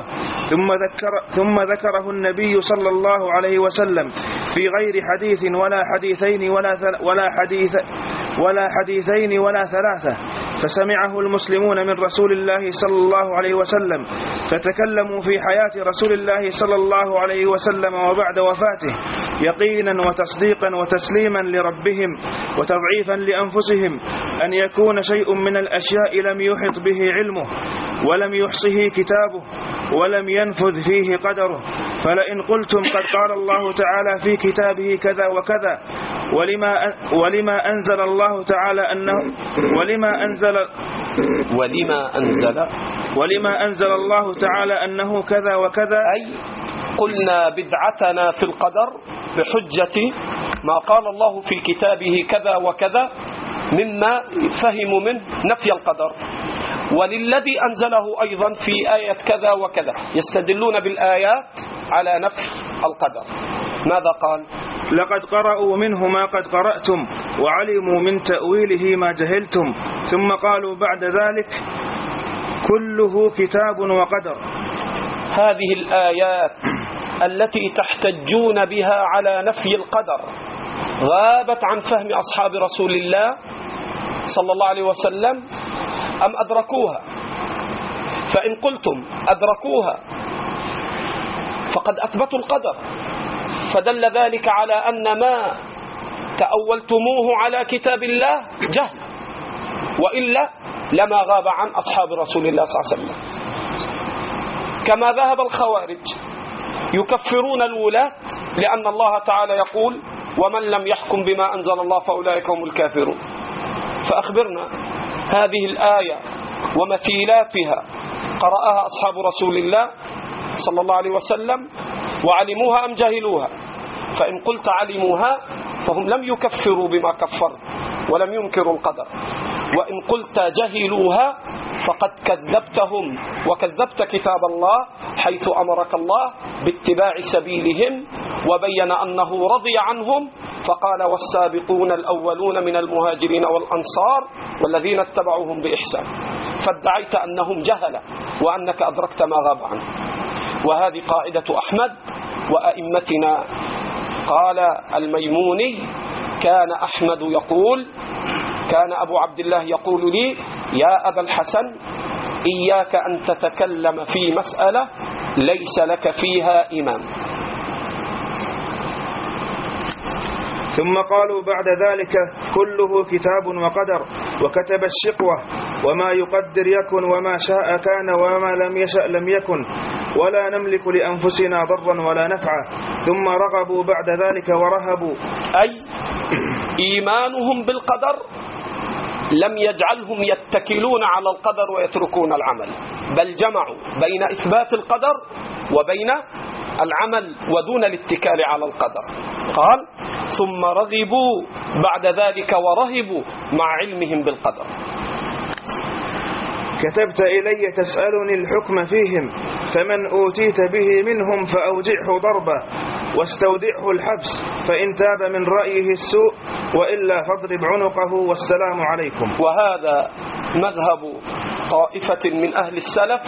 ثم, ذكر ثم ذكره النبي صلى الله عليه وسلم في غير حديث ولا حديثين ولا, ولا حديث ولا حديثين ولا ثلاثة. فسمعه المسلمون من رسول الله صلى الله عليه وسلم. فتكلموا في حياة رسول الله صلى الله عليه وسلم وبعد وفاته. يقينا وتصديقا وتسليما لربهم وتضعيفا لأنفسهم أن يكون شيء من الأشياء لم يحط به علمه ولم يحصه كتابه ولم ينفذ فيه قدره. فلئن قلتم قد قال الله تعالى في كتابه كذا وكذا ولما ولما أنزل الله تعالى أنه ولما أنزل ولما أنزل ولما أنزل الله تعالى أنه كذا وكذا. أي قلنا بدعتنا في القدر بحجة ما قال الله في كتابه كذا وكذا مما فهموا منه نفي القدر. وللذي أنزله أيضا في آية كذا وكذا. يستدلون بالآيات على نفي القدر. ماذا قال؟ لقد قرأوا منه ما قد قرأتم وعلموا من تأويله ما جهلتم ثم قالوا بعد ذلك كله كتاب وقدر. هذه الآيات التي تحتجون بها على نفي القدر غابت عن فهم أصحاب رسول الله صلى الله عليه وسلم أم أدركوها؟ فإن قلتم أدركوها فقد أثبتوا القدر. فدل ذلك على أن ما تأولتموه على كتاب الله جهل وإلا لما غاب عن أصحاب رسول الله صلى الله عليه وسلم. كما ذهب الخوارج يكفرون الولاة لأن الله تعالى يقول ومن لم يحكم بما أنزل الله فأولئك هم الكافرون. فأخبرنا هذه الآية ومثيلاتها قرأها أصحاب رسول الله صلى الله عليه وسلم وعلموها أم جهلوها فإن قلت علموها فهم لم يكفروا بما كفروا ولم ينكروا القدر. وإن قلت جهلوها فقد كذبتهم وكذبت كتاب الله حيث أمرك الله باتباع سبيلهم وبين أنه رضي عنهم فقال والسابقون الأولون من المهاجرين والأنصار والذين اتبعوهم بإحسان. فادعيت أنهم جهلة وأنك أدركت ما غاب عنه وهذه قاعدة أحمد وأئمتنا. قال الميموني كان أحمد يقول كان أبو عبد الله يقول لي يا أبا الحسن إياك أن تتكلم في مسألة ليس لك فيها إمام. ثم قالوا بعد ذلك كله كتاب وقدر وكتب الشقوة وما يقدر يكن وما شاء كان وما لم يشأ لم يكن ولا نملك لأنفسنا ضرا ولا نفعا. ثم رغبوا بعد ذلك ورهبوا. أي إيمانهم بالقدر لم يجعلهم يتكلون على القدر ويتركون العمل. بل جمعوا بين إثبات القدر وبين العمل ودون الاتكال على القدر. قال ثم رغبوا بعد ذلك ورهبوا مع علمهم بالقدر. كتبت إلي تسألني الحكم فيهم فمن أوتيت به منهم فأوجعه ضربا واستودعه الحبس فإن تاب من رأيه السوء وإلا فاضرب عنقه والسلام عليكم. وهذا مذهب طائفة من أهل السلف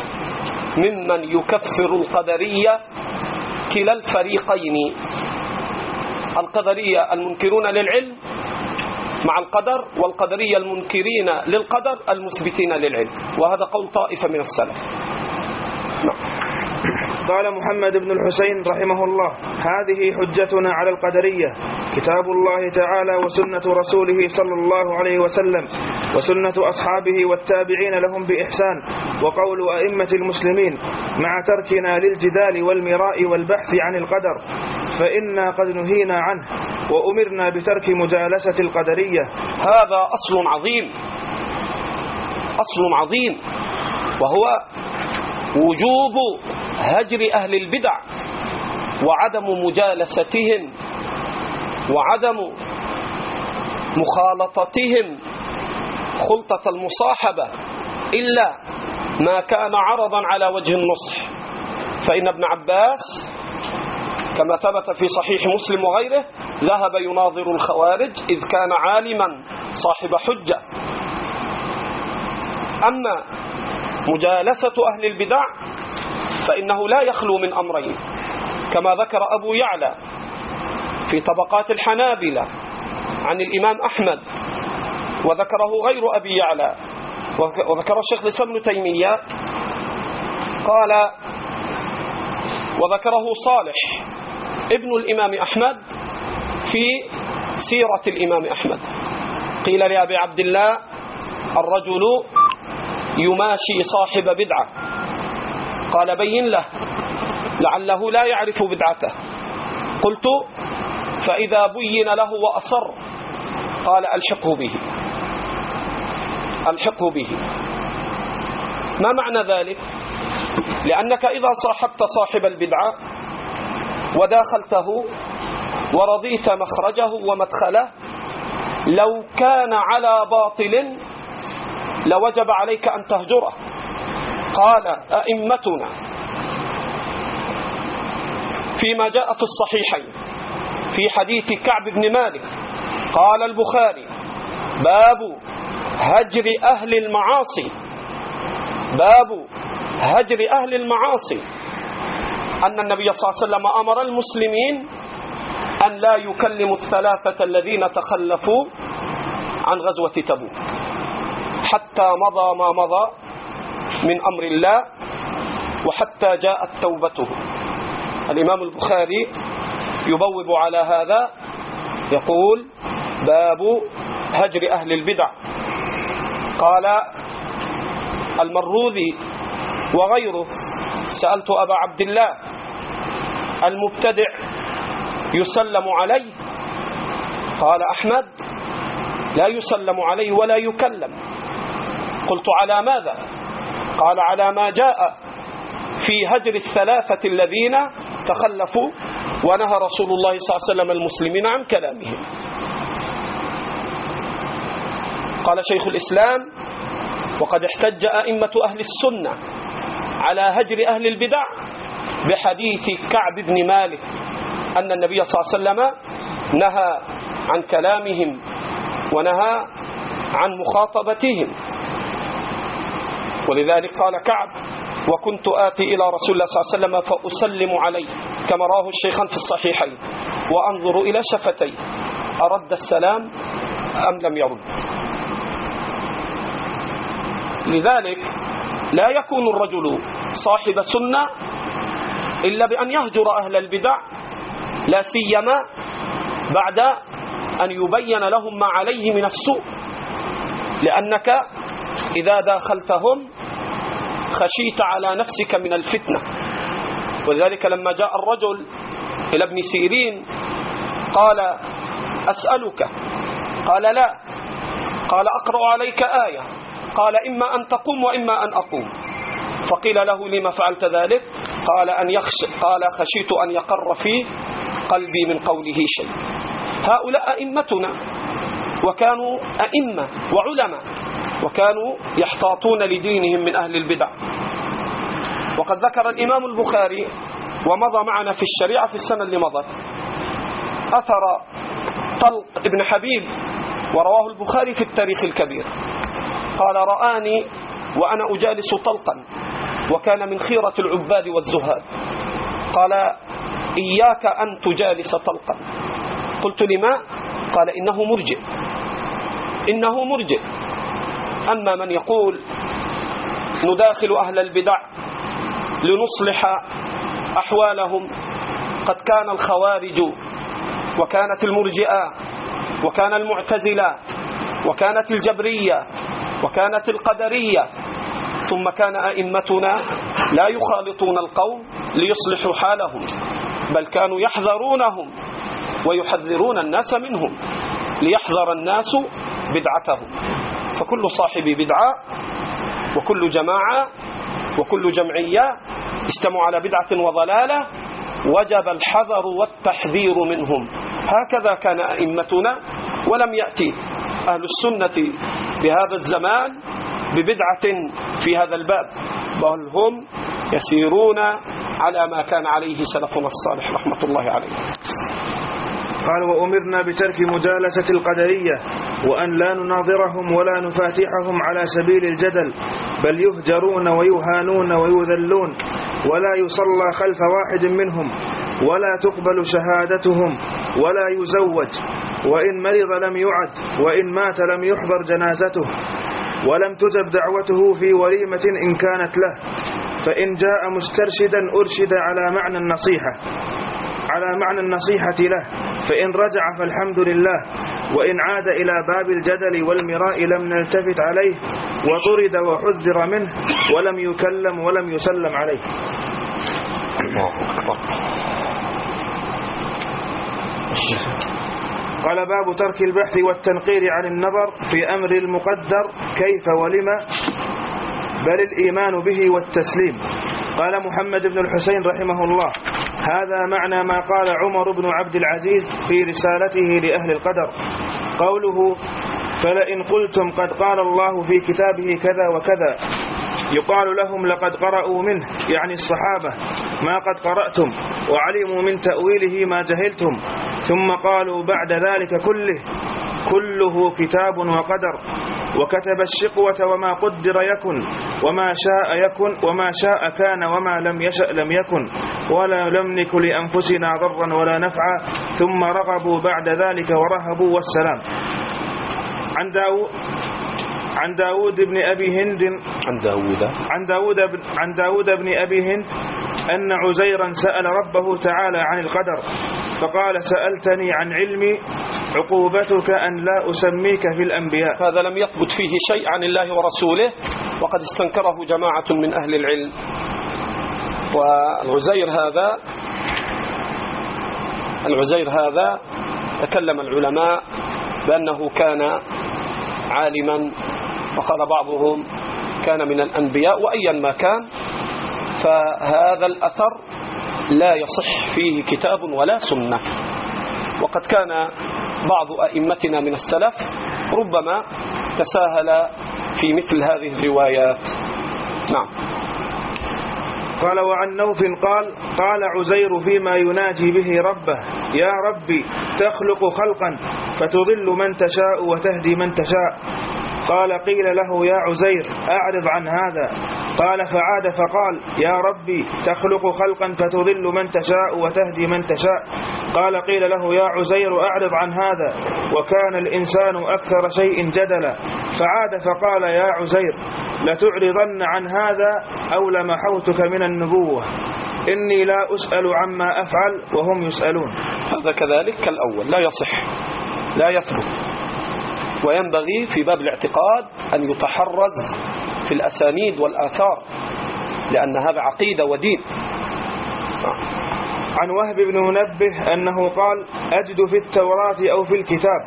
ممن يكفر القدرية كلا الفريقين. القدرية المنكرون للعلم مع القدر والقدرية المنكرين للقدر المثبتين للعلم. وهذا قول طائفة من السلف. نعم. قال محمد بن الحسين رحمه الله هذه حجتنا على القدرية. كتاب الله تعالى وسنة رسوله صلى الله عليه وسلم وسنة أصحابه والتابعين لهم بإحسان وقول أئمة المسلمين مع تركنا للجدال والمراء والبحث عن القدر فإنا قد نهينا عنه وأمرنا بترك مجالسة القدرية. هذا أصل عظيم. أصل عظيم. وهو وجوب هجر أهل البدع وعدم مجالستهم وعدم مخالطتهم خلطة المصاحبة إلا ما كان عرضا على وجه النصح. فإن ابن عباس كما ثبت في صحيح مسلم وغيره ذهب يناظر الخوارج إذ كان عالما صاحب حجة. أما مجالسة أهل البدع فإنه لا يخلو من أمرين كما ذكر أبو يعلى في طبقات الحنابلة عن الإمام أحمد وذكره غير أبي يعلى وذكر الشيخ الإسلام ابن تيمية قال وذكره صالح ابن الإمام أحمد في سيرة الإمام أحمد. قيل لأبي عبد الله الرجل يماشي صاحب بدعة. قال بين له لعله لا يعرف بدعته. قلت فإذا بين له وأصر قال ألحقه به. ألحقه به. ما معنى ذلك؟ لأنك إذا صاحبت صاحب البدعة وداخلته ورضيت مخرجه ومدخله لو كان على باطل لوجب عليك أن تهجره. قال أئمتنا فيما جاء في الصحيحين في حديث كعب بن مالك قال البخاري باب هجر أهل المعاصي. باب هجر أهل المعاصي. أن النبي صلى الله عليه وسلم أمر المسلمين أن لا يكلموا الثلاثة الذين تخلفوا عن غزوة تبوك حتى مضى ما مضى من أمر الله وحتى جاءت توبته. الإمام البخاري يبوب على هذا يقول باب هجر أهل البدع. قال المروذي وغيره سألت أبا عبد الله المبتدع يسلم عليه. قال أحمد لا يسلم عليه ولا يكلم. قلت على ماذا؟ قال على ما جاء في هجر الثلاثة الذين تخلفوا ونهى رسول الله صلى الله عليه وسلم المسلمين عن كلامهم. قال شيخ الإسلام وقد احتج أئمة أهل السنة على هجر أهل البدع بحديث كعب بن مالك أن النبي صلى الله عليه وسلم نهى عن كلامهم ونهى عن مخاطبتهم. ولذلك قال كعب وكنت آتي إلى رسول الله صلى الله عليه وسلم فأسلم عليه كما راه الشيخان في الصحيحين وأنظر إلى شفتيه أرد السلام أم لم يرد؟ لذلك لا يكون الرجل صاحب سنة إلا بأن يهجر أهل البدع لا سيما بعد أن يبين لهم ما عليه من السوء لأنك إذا داخلتهم خشيت على نفسك من الفتنة. ولذلك لما جاء الرجل إلى ابن سيرين قال أسألك. قال لا. قال أقرأ عليك آية. قال إما أن تقوم وإما أن أقوم. فقيل له لما فعلت ذلك؟ قال أن يخش. قال خشيت أن يقر في قلبي من قوله شيء. هؤلاء أئمتنا وكانوا أئمة وعلماء. وكانوا يحتاطون لدينهم من أهل البدع. وقد ذكر الإمام البخاري ومضى معنا في الشريعة في السنة اللي مضت. أثر طلق ابن حبيب ورواه البخاري في التاريخ الكبير. قال رآني وأنا أجالس طلقا وكان من خيرة العباد والزهاد. قال إياك أن تجالس طلقا. قلت لما؟ قال إنه مرجئ. إنه مرجئ. أما من يقول نداخل أهل البدع لنصلح أحوالهم قد كان الخوارج وكانت المرجئة وكان المعتزلة وكانت الجبرية وكانت القدرية ثم كان أئمتنا لا يخالطون القوم ليصلحوا حالهم بل كانوا يحذرونهم ويحذرون الناس منهم ليحذر الناس بدعتهم. فكل صاحب بدعة وكل جماعة وكل جمعية اجتمعوا على بدعة وضلالة وجب الحذر والتحذير منهم. هكذا كان أئمتنا ولم يأتي أهل السنة بهذا الزمان ببدعة في هذا الباب بل هم يسيرون على ما كان عليه سلفنا الصالح رحمة الله عليه. قال وأمرنا بترك مجالسة القدرية وأن لا نناظرهم ولا نفاتحهم على سبيل الجدل بل يهجرون ويهانون ويذلون ولا يصلى خلف واحد منهم ولا تقبل شهادتهم ولا يزوج وإن مرض لم يعد وإن مات لم يحضر جنازته ولم تجب دعوته في وليمة إن كانت له فإن جاء مسترشدا أرشد على معنى النصيحة. على معنى النصيحة له. فإن رجع فالحمد لله. وإن عاد إلى باب الجدل والمراء لم نلتفت عليه. وطرد وحذر منه. ولم يكلم ولم يسلم عليه. الله أكبر. قال باب ترك البحث والتنقير عن النظر في أمر المقدر. كيف ولما بل الإيمان به والتسليم. قال محمد بن الحسين رحمه الله هذا معنى ما قال عمر بن عبد العزيز في رسالته لأهل القدر. قوله فلئن قلتم قد قال الله في كتابه كذا وكذا. يقال لهم لقد قرأوا منه يعني الصحابة ما قد قرأتم وعلموا من تأويله ما جهلتم. ثم قالوا بعد ذلك كله كله كتاب وقدر وكتب الشقوة وما قدر يكن. وما شاء يكن وما شاء كان وما لم يشأ لم يكن ولا نملك لأنفسنا ضرا ولا نفعا ثم رغبوا بعد ذلك ورهبوا والسلام. عن داود عن داود بن أبي هند. عن داود. عن داود بن, عن داود بن أبي هند أن عزيرا سأل ربه تعالى عن القدر فقال سألتني عن علمي عقوبتك أن لا أسميك في الأنبياء. هذا لم يثبت فيه شيء عن الله ورسوله وقد استنكره جماعة من أهل العلم. والعزير هذا العزير هذا تكلم العلماء بأنه كان عالما وقال بعضهم كان من الأنبياء وأيا ما كان فهذا الأثر لا يصح فيه كتاب ولا سنة. وقد كان بعض أئمتنا من السلف ربما تساهل في مثل هذه الروايات. نعم. قال وعن نوف قال قال عزير فيما يناجي به ربه يا ربي تخلق خلقا فتضل من تشاء وتهدي من تشاء. قال قيل له يا عزير أعرض عن هذا. قال فعاد فقال يا ربي تخلق خلقا فتضل من تشاء وتهدي من تشاء. قال قيل له يا عزير أعرض عن هذا. وكان الإنسان أكثر شيء جدلا. فعاد فقال يا عزير لتعرضن عن هذا أو لمحوتك من النبوة. إني لا أسأل عما أفعل وهم يسألون. هذا كذلك كالأول لا يصح لا يثبت وينبغي في باب الاعتقاد أن يتحرز في الأسانيد والآثار لأن هذا عقيدة ودين. عن وهب بن منبه أنه قال أجد في التوراة أو في الكتاب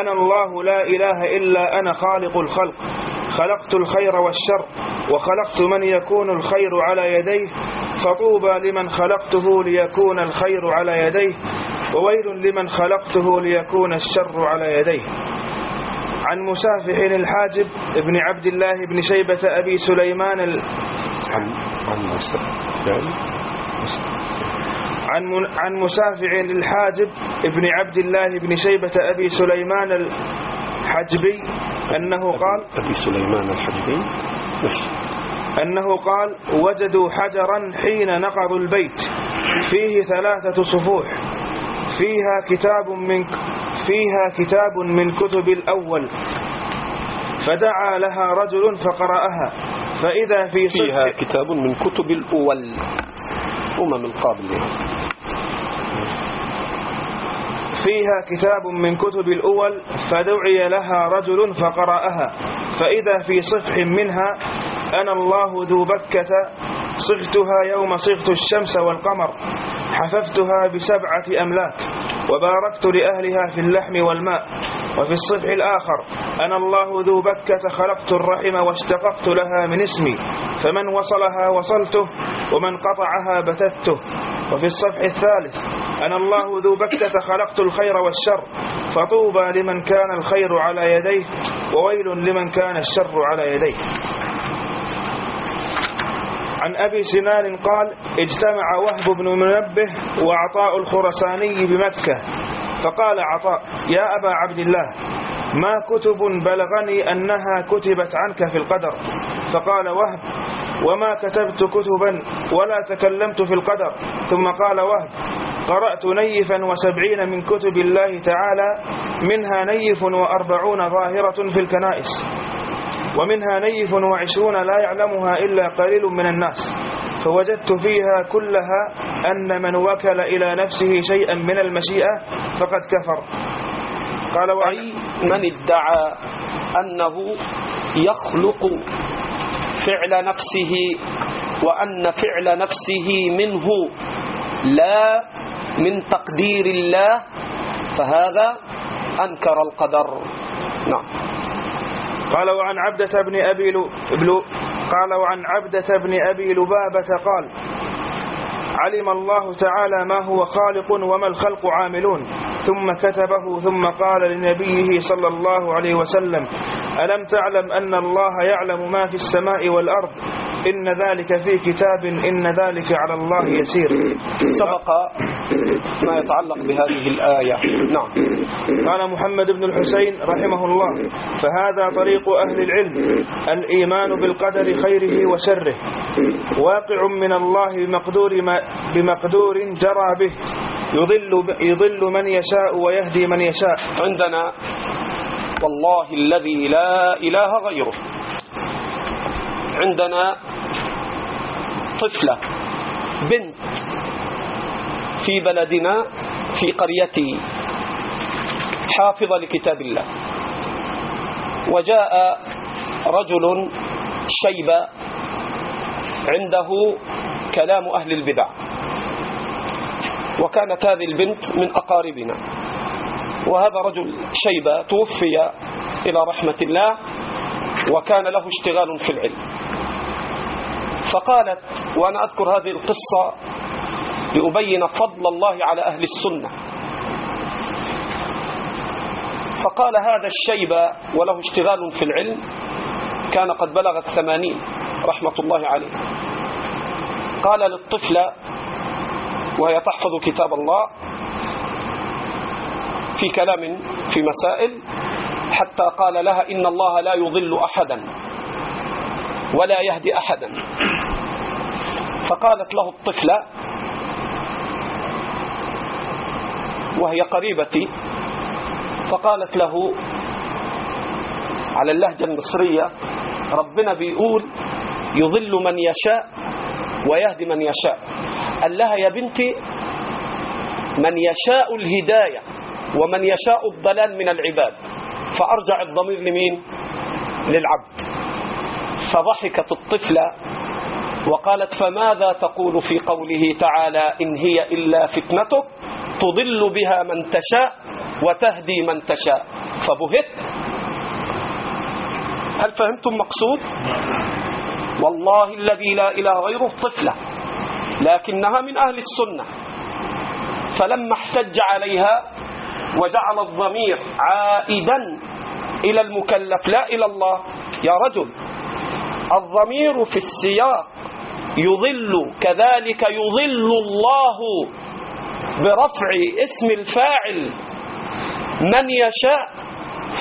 أنا الله لا إله إلا أنا خالق الخلق خلقت الخير والشر وخلقت من يكون الخير على يديه فطوبى لمن خلقته ليكون الخير على يديه وويل لمن خلقته ليكون الشر على يديه. عن مسافح الحاجب ابن عبد الله بن شيبة أبي سليمان ال... عن عن يعني؟ عن من- عن مسافع الحاجب ابن عبد الله بن شيبة أبي سليمان الحجبي أنه قال أبي سليمان الحجبي؟ ماشي. أنه قال وجدوا حجرا حين نقضوا البيت فيه ثلاثة صفوح. فيها كتاب من فيها كتاب من كتب الأول. فدعا لها رجل فقرأها. فإذا في فيها صفح كتاب من كتب الأول. الأمم القابلة. فيها كتاب من كتب الأول. فدعي لها رجل فقرأها. فإذا في صفح منها أنا الله ذو بكة صغتها يوم صغت الشمس والقمر. حففتها بسبعة أملاك وباركت لأهلها في اللحم والماء وفي الصفح الآخر أنا الله ذو بكة خلقت الرحم واشتققت لها من اسمي فمن وصلها وصلته ومن قطعها بتته. وفي الصفح الثالث أنا الله ذو بكة خلقت الخير والشر فطوبى لمن كان الخير على يديه وويل لمن كان الشر على يديه. عن أبي سنان قال اجتمع وهب بن منبه وعطاء الخرساني بمكة. فقال عطاء يا أبا عبد الله ما كتب بلغني أنها كتبت عنك في القدر؟ فقال وهب وما كتبت كتبا ولا تكلمت في القدر. ثم قال وهب قرأت نيفا وسبعين من كتب الله تعالى منها نيف وأربعون ظاهرة في الكنائس. ومنها نيف وعشرون لا يعلمها إلا قليل من الناس. فوجدت فيها كلها أن من وكل إلى نفسه شيئا من المشيئة فقد كفر. قال أي من ادعى أنه يخلق فعل نفسه وأن فعل نفسه منه لا من تقدير الله فهذا أنكر القدر. نعم. قال وعن عبدة بن أبي قال وعن عبدة بن أبي لبابة قال علم الله تعالى ما هو خالق وما الخلق عاملون. ثم كتبه ثم قال لنبيه صلى الله عليه وسلم ألم تعلم أن الله يعلم ما في السماء والأرض؟ إن ذلك في كتاب إن ذلك على الله يسير. سبق ما يتعلق بهذه الآية. نعم. قال محمد بن الحسين رحمه الله فهذا طريق أهل العلم الإيمان بالقدر خيره وشره. واقع من الله بمقدور, ما بمقدور جرى به. يضل, يضل من يشاء ويهدي من يشاء. عندنا والله الذي لا إله غيره. عندنا طفلة بنت في بلدنا في قريتي حافظة لكتاب الله. وجاء رجل شيبة عنده كلام أهل البدع. وكانت هذه البنت من أقاربنا. وهذا رجل شيبة توفي إلى رحمة الله وكان له اشتغال في العلم. فقالت وأنا أذكر هذه القصة لأبين فضل الله على أهل السنة. فقال هذا الشيبة وله اشتغال في العلم كان قد بلغ الثمانين رحمة الله عليه. قال للطفلة وهي تحفظ كتاب الله في كلام في مسائل حتى قال لها إن الله لا يضل أحدا ولا يهدي أحدا. فقالت له الطفلة وهي قريبتي فقالت له على اللهجة المصرية ربنا بيقول يضل من يشاء ويهدي من يشاء. قال لها يا بنتي من يشاء الهداية ومن يشاء الضلال من العباد. فأرجع الضمير لمين؟ للعبد. فضحكت الطفلة وقالت فماذا تقول في قوله تعالى إن هي إلا فتنتك تضل بها من تشاء وتهدي من تشاء. فبهت. هل فهمتم مقصود؟ والله الذي لا إله غيره طفلة لكنها من أهل السنة. فلما احتج عليها وجعل الضمير عائدا إلى المكلف لا إلى الله يا رجل الضمير في السياق يضل كذلك يضل الله برفع اسم الفاعل من يشاء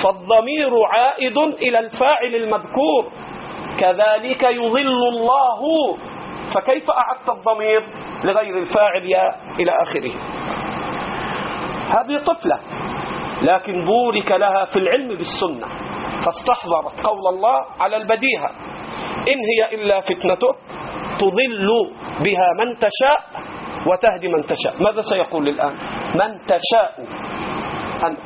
فالضمير عائد إلى الفاعل المذكور. كذلك يضل الله. فكيف أعدت الضمير لغير الفاعل يا إلى آخره؟ هذه طفلة لكن بورك لها في العلم بالسنة. فاستحضرت قول الله على البديهة. إن هي إلا فتنته تضل بها من تشاء وتهدي من تشاء. ماذا سيقول الآن؟ من تشاء. أنت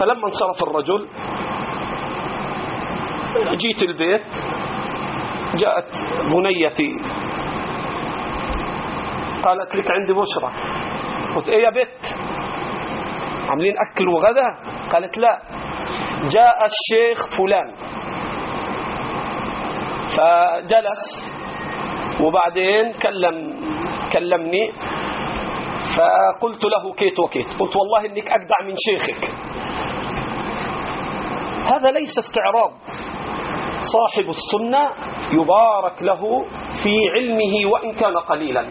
فلما انصرف الرجل جيت البيت جاءت بنيتي. قالت لك عندي بشرة. قلت إيه يا بت؟ عاملين أكل وغدا؟ قالت لا. جاء الشيخ فلان. فجلس وبعدين كلم كلمني. فقلت له كيت وكيت. قلت والله إنك اجدع من شيخك. هذا ليس استعراض. صاحب السنة يبارك له في علمه وإن كان قليلا.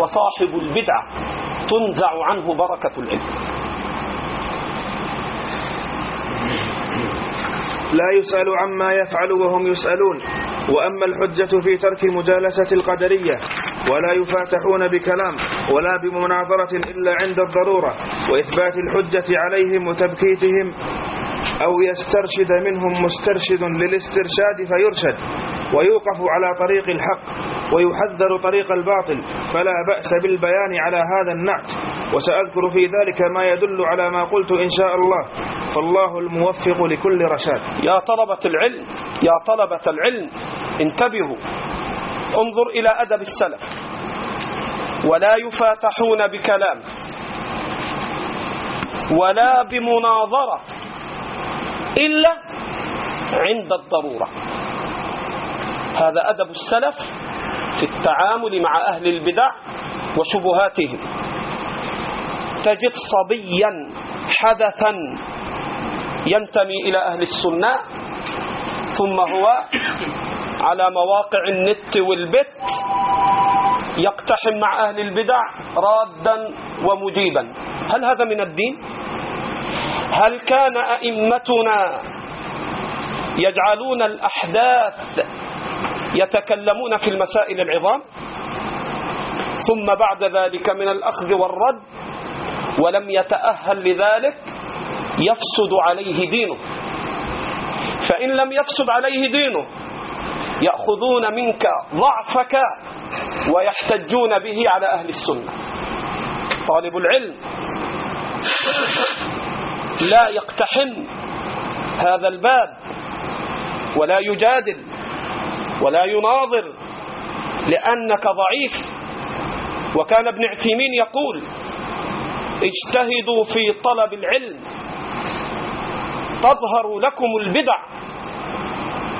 وصاحب البدعة تنزع عنه بركة العلم. لا يسأل عما يفعل وهم يسألون. وأما الحجة في ترك مجالسة القدرية ولا يفاتحون بكلام ولا بمناظرة إلا عند الضرورة. وإثبات الحجة عليهم وتبكيتهم أو يسترشد منهم مسترشد للاسترشاد فيرشد ويوقف على طريق الحق ويحذر طريق الباطل فلا بأس بالبيان على هذا النعت. وسأذكر في ذلك ما يدل على ما قلت إن شاء الله. فالله الموفق لكل رشاد. يا طلبة العلم يا طلبة العلم انتبهوا. انظر إلى أدب السلف. ولا يفاتحون بكلام. ولا بمناظرة. إلا عند الضرورة. هذا أدب السلف في التعامل مع أهل البدع وشبهاتهم. تجد صبيا حدثا ينتمي إلى أهل السنة ثم هو على مواقع النت والبت يقتحم مع أهل البدع رادا ومجيبا. هل هذا من الدين؟ هل كان أئمتنا يجعلون الأحداث يتكلمون في المسائل العظام؟ ثم بعد ذلك من الأخذ والرد ولم يتأهل لذلك يفسد عليه دينه. فإن لم يفسد عليه دينه يأخذون منك ضعفك ويحتجون به على أهل السنة. طالب العلم لا يقتحم هذا الباب ولا يجادل ولا يناظر لأنك ضعيف. وكان ابن عثيمين يقول اجتهدوا في طلب العلم تظهر لكم البدع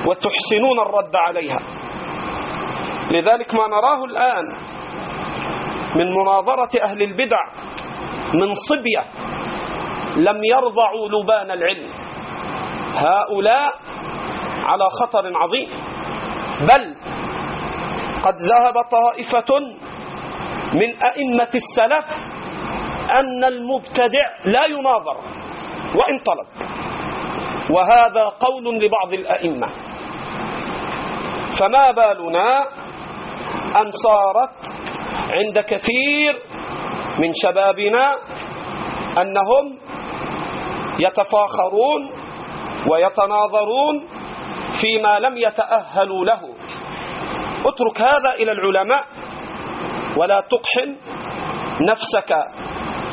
وتحسنون الرد عليها. لذلك ما نراه الآن من مناظرة أهل البدع من صبية لم يرضعوا لبان العلم. هؤلاء على خطر عظيم. بل قد ذهب طائفة من أئمة السلف أن المبتدع لا يناظر وإن طلب. وهذا قول لبعض الأئمة. فما بالنا أن صارت عند كثير من شبابنا أنهم يتفاخرون ويتناظرون فيما لم يتأهلوا له. اترك هذا إلى العلماء ولا تقحم نفسك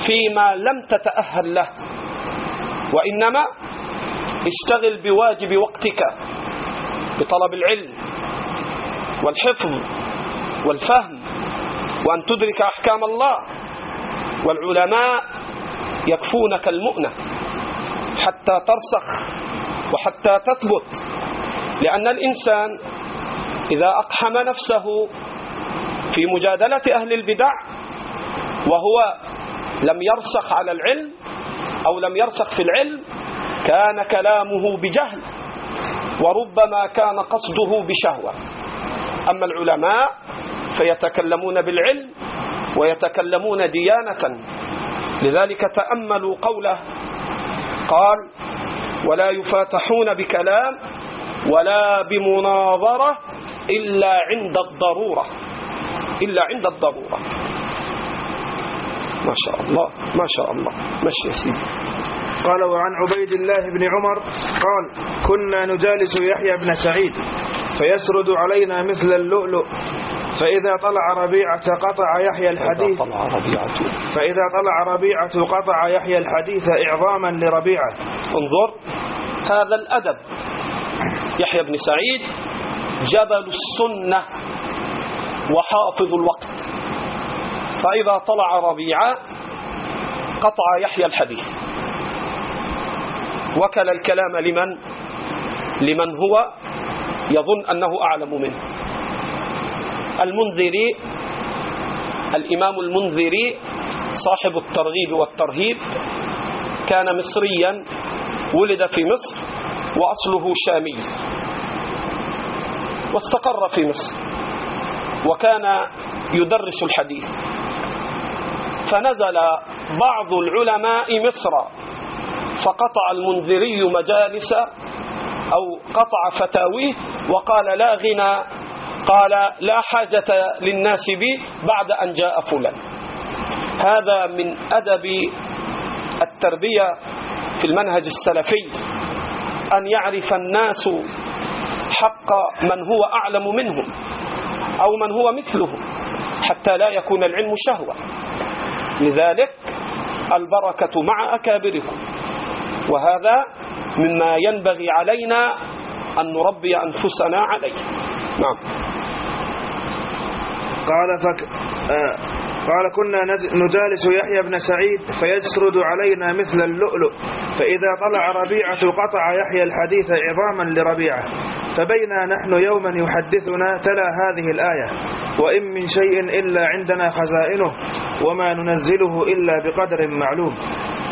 فيما لم تتأهل له. وإنما اشتغل بواجب وقتك بطلب العلم والحفظ والفهم وأن تدرك أحكام الله. والعلماء يكفونك المؤنة. حتى ترسخ وحتى تثبت. لأن الإنسان إذا أقحم نفسه في مجادلة أهل البدع وهو لم يرسخ على العلم أو لم يرسخ في العلم كان كلامه بجهل وربما كان قصده بشهوة. أما العلماء فيتكلمون بالعلم ويتكلمون ديانة. لذلك تأملوا قوله قال ولا يفاتحون بكلام ولا بمناظرة إلا عند الضرورة. إلا عند الضرورة. ما شاء الله ما شاء الله. مشي يا سيدي. قال وعن عبيد الله بن عمر قال كنا نجالس يحيى بن سعيد فيسرد علينا مثل اللؤلؤ فإذا طلع ربيعة قطع يحيى الحديث فإذا طلع ربيعة قطع يحيى الحديث إعظاما لربيعة. انظر هذا الأدب. يحيى بن سعيد جبل السنة وحافظ الوقت. فإذا طلع ربيعة قطع يحيى الحديث. وكل الكلام لمن؟ لمن هو يظن أنه أعلم منه. المنذري الإمام المنذري صاحب الترغيب والترهيب كان مصريا ولد في مصر وأصله شامي. واستقر في مصر. وكان يدرس الحديث. فنزل بعض العلماء مصر. فقطع المنذري مجالس أو قطع فتاويه وقال لا غنى قال لا حاجة للناس بي بعد أن جاء فلان. هذا من أدب التربية في المنهج السلفي أن يعرف الناس حق من هو أعلم منهم أو من هو مثلهم حتى لا يكون العلم شهوة. لذلك البركة مع أكابركم. وهذا مما ينبغي علينا أن نربي أنفسنا عليه. نعم. قال فك آه قال كنا نجالس يحيى بن سعيد فيسرد علينا مثل اللؤلؤ فإذا طلع ربيعة قطع يحيى الحديث عظاما لربيعة فبينا نحن يوما يحدثنا تلا هذه الآية وإن من شيء إلا عندنا خزائنه وما ننزله إلا بقدر معلوم.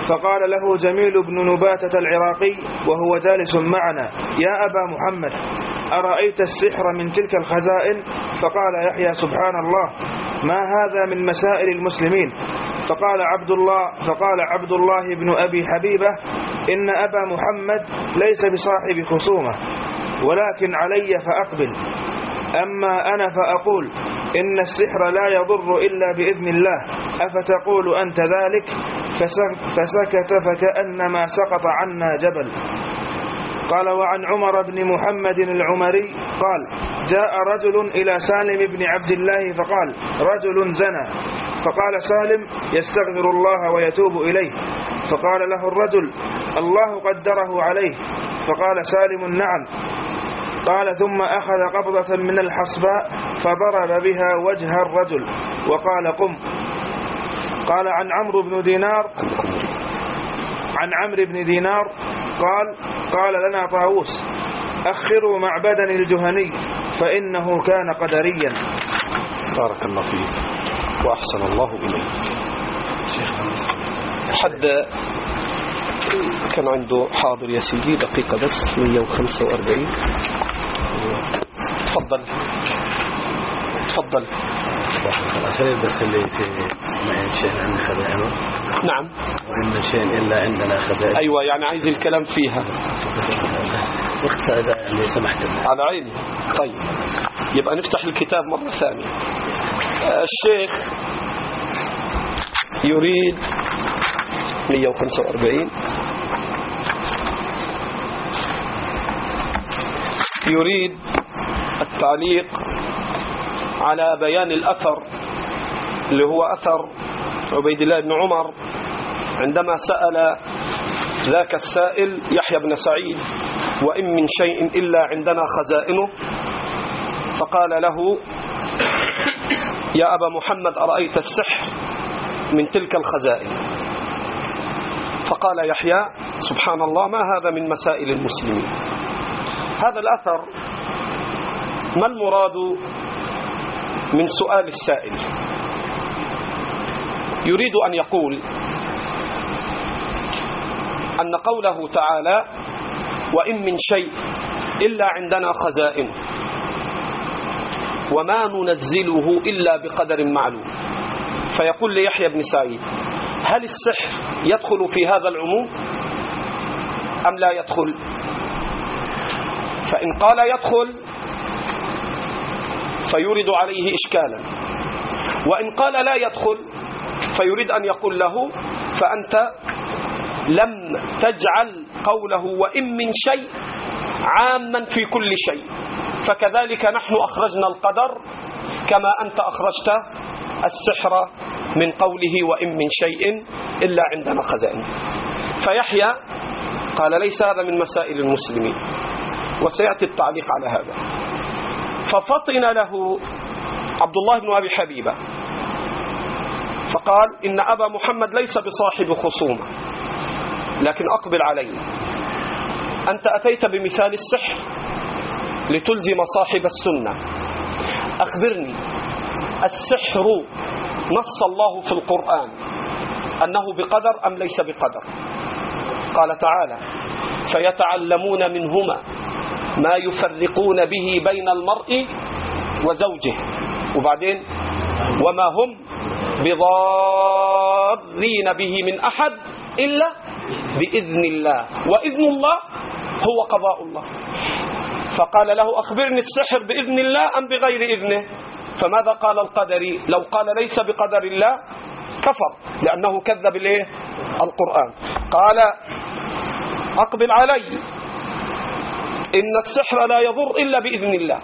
فقال له جميل بن نباتة العراقي وهو جالس معنا يا أبا محمد أرأيت السحر من تلك الخزائن؟ فقال يحيى سبحان الله ما هذا من مسائل المسلمين. فقال عبد الله فقال عبد الله بن أبي حبيبة إن أبا محمد ليس بصاحب خصومة ولكن علي فأقبل. أما أنا فأقول إن السحر لا يضر إلا بإذن الله أفتقول أنت ذلك؟ فسكت فكأنما سقط عنا جبل. قال وعن عمر بن محمد العمري قال جاء رجل إلى سالم بن عبد الله فقال رجل زنى. فقال سالم يستغفر الله ويتوب إليه. فقال له الرجل الله قدره عليه. فقال سالم نعم. قال ثم أخذ قبضة من الحصباء فضرب بها وجه الرجل. وقال قم. قال عن عمرو بن دينار عن عمرو بن دينار قال قال لنا طاووس أخروا معبدا الجهني فإنه كان قدريا. بارك الله فيك وأحسن الله إليك. حد كان عنده حاضر يا سيدي دقيقة بس 145 تفضل. تفضل. عشان بس اللي في ما إن شيء عندنا خزائنه نعم. وإن شيء إلا عندنا خزائن أيوة يعني عايز الكلام فيها. وقت هذا اللي سمحت. لنا على عيني. طيب. يبقى نفتح الكتاب مرة ثانية. الشيخ يريد 145 يريد التعليق على بيان الأثر اللي هو أثر عبيد الله بن عمر عندما سأل ذاك السائل يحيى بن سعيد وإن من شيء إلا عندنا خزائنه؟ فقال له يا أبا محمد أرأيت السحر من تلك الخزائن؟ فقال يحيى سبحان الله ما هذا من مسائل المسلمين؟ هذا الأثر ما المراد من سؤال السائل؟ يريد أن يقول أن قوله تعالى وإن من شيء إلا عندنا خزائنه وما ننزله إلا بقدر معلوم. فيقول ليحيى بن سعيد هل السحر يدخل في هذا العموم أم لا يدخل؟ فإن قال يدخل فيورد عليه إشكالا. وإن قال لا يدخل فيريد أن يقول له فأنت لم تجعل قوله وإن من شيء عاما في كل شيء. فكذلك نحن أخرجنا القدر كما أنت أخرجت السحر من قوله وإن من شيء إلا عندنا خزائن. فيحيى قال ليس هذا من مسائل المسلمين. وسيأتي التعليق على هذا. ففطن له عبد الله بن أبي حبيبة. فقال إن أبا محمد ليس بصاحب خصومة لكن أقبل علي. أنت أتيت بمثال السحر لتلزم صاحب السنة. أخبرني السحر نص الله في القرآن أنه بقدر أم ليس بقدر؟ قال تعالى فيتعلمون منهما ما يفرقون به بين المرء وزوجه. وبعدين وما هم بضارين به من أحد إلا بإذن الله وإذن الله هو قضاء الله. فقال له أخبرني السحر بإذن الله أم بغير إذنه؟ فماذا قال القدري لو قال ليس بقدر الله كفر لأنه كذب الايه القرآن. قال أقبل علي إن السحر لا يضر إلا بإذن الله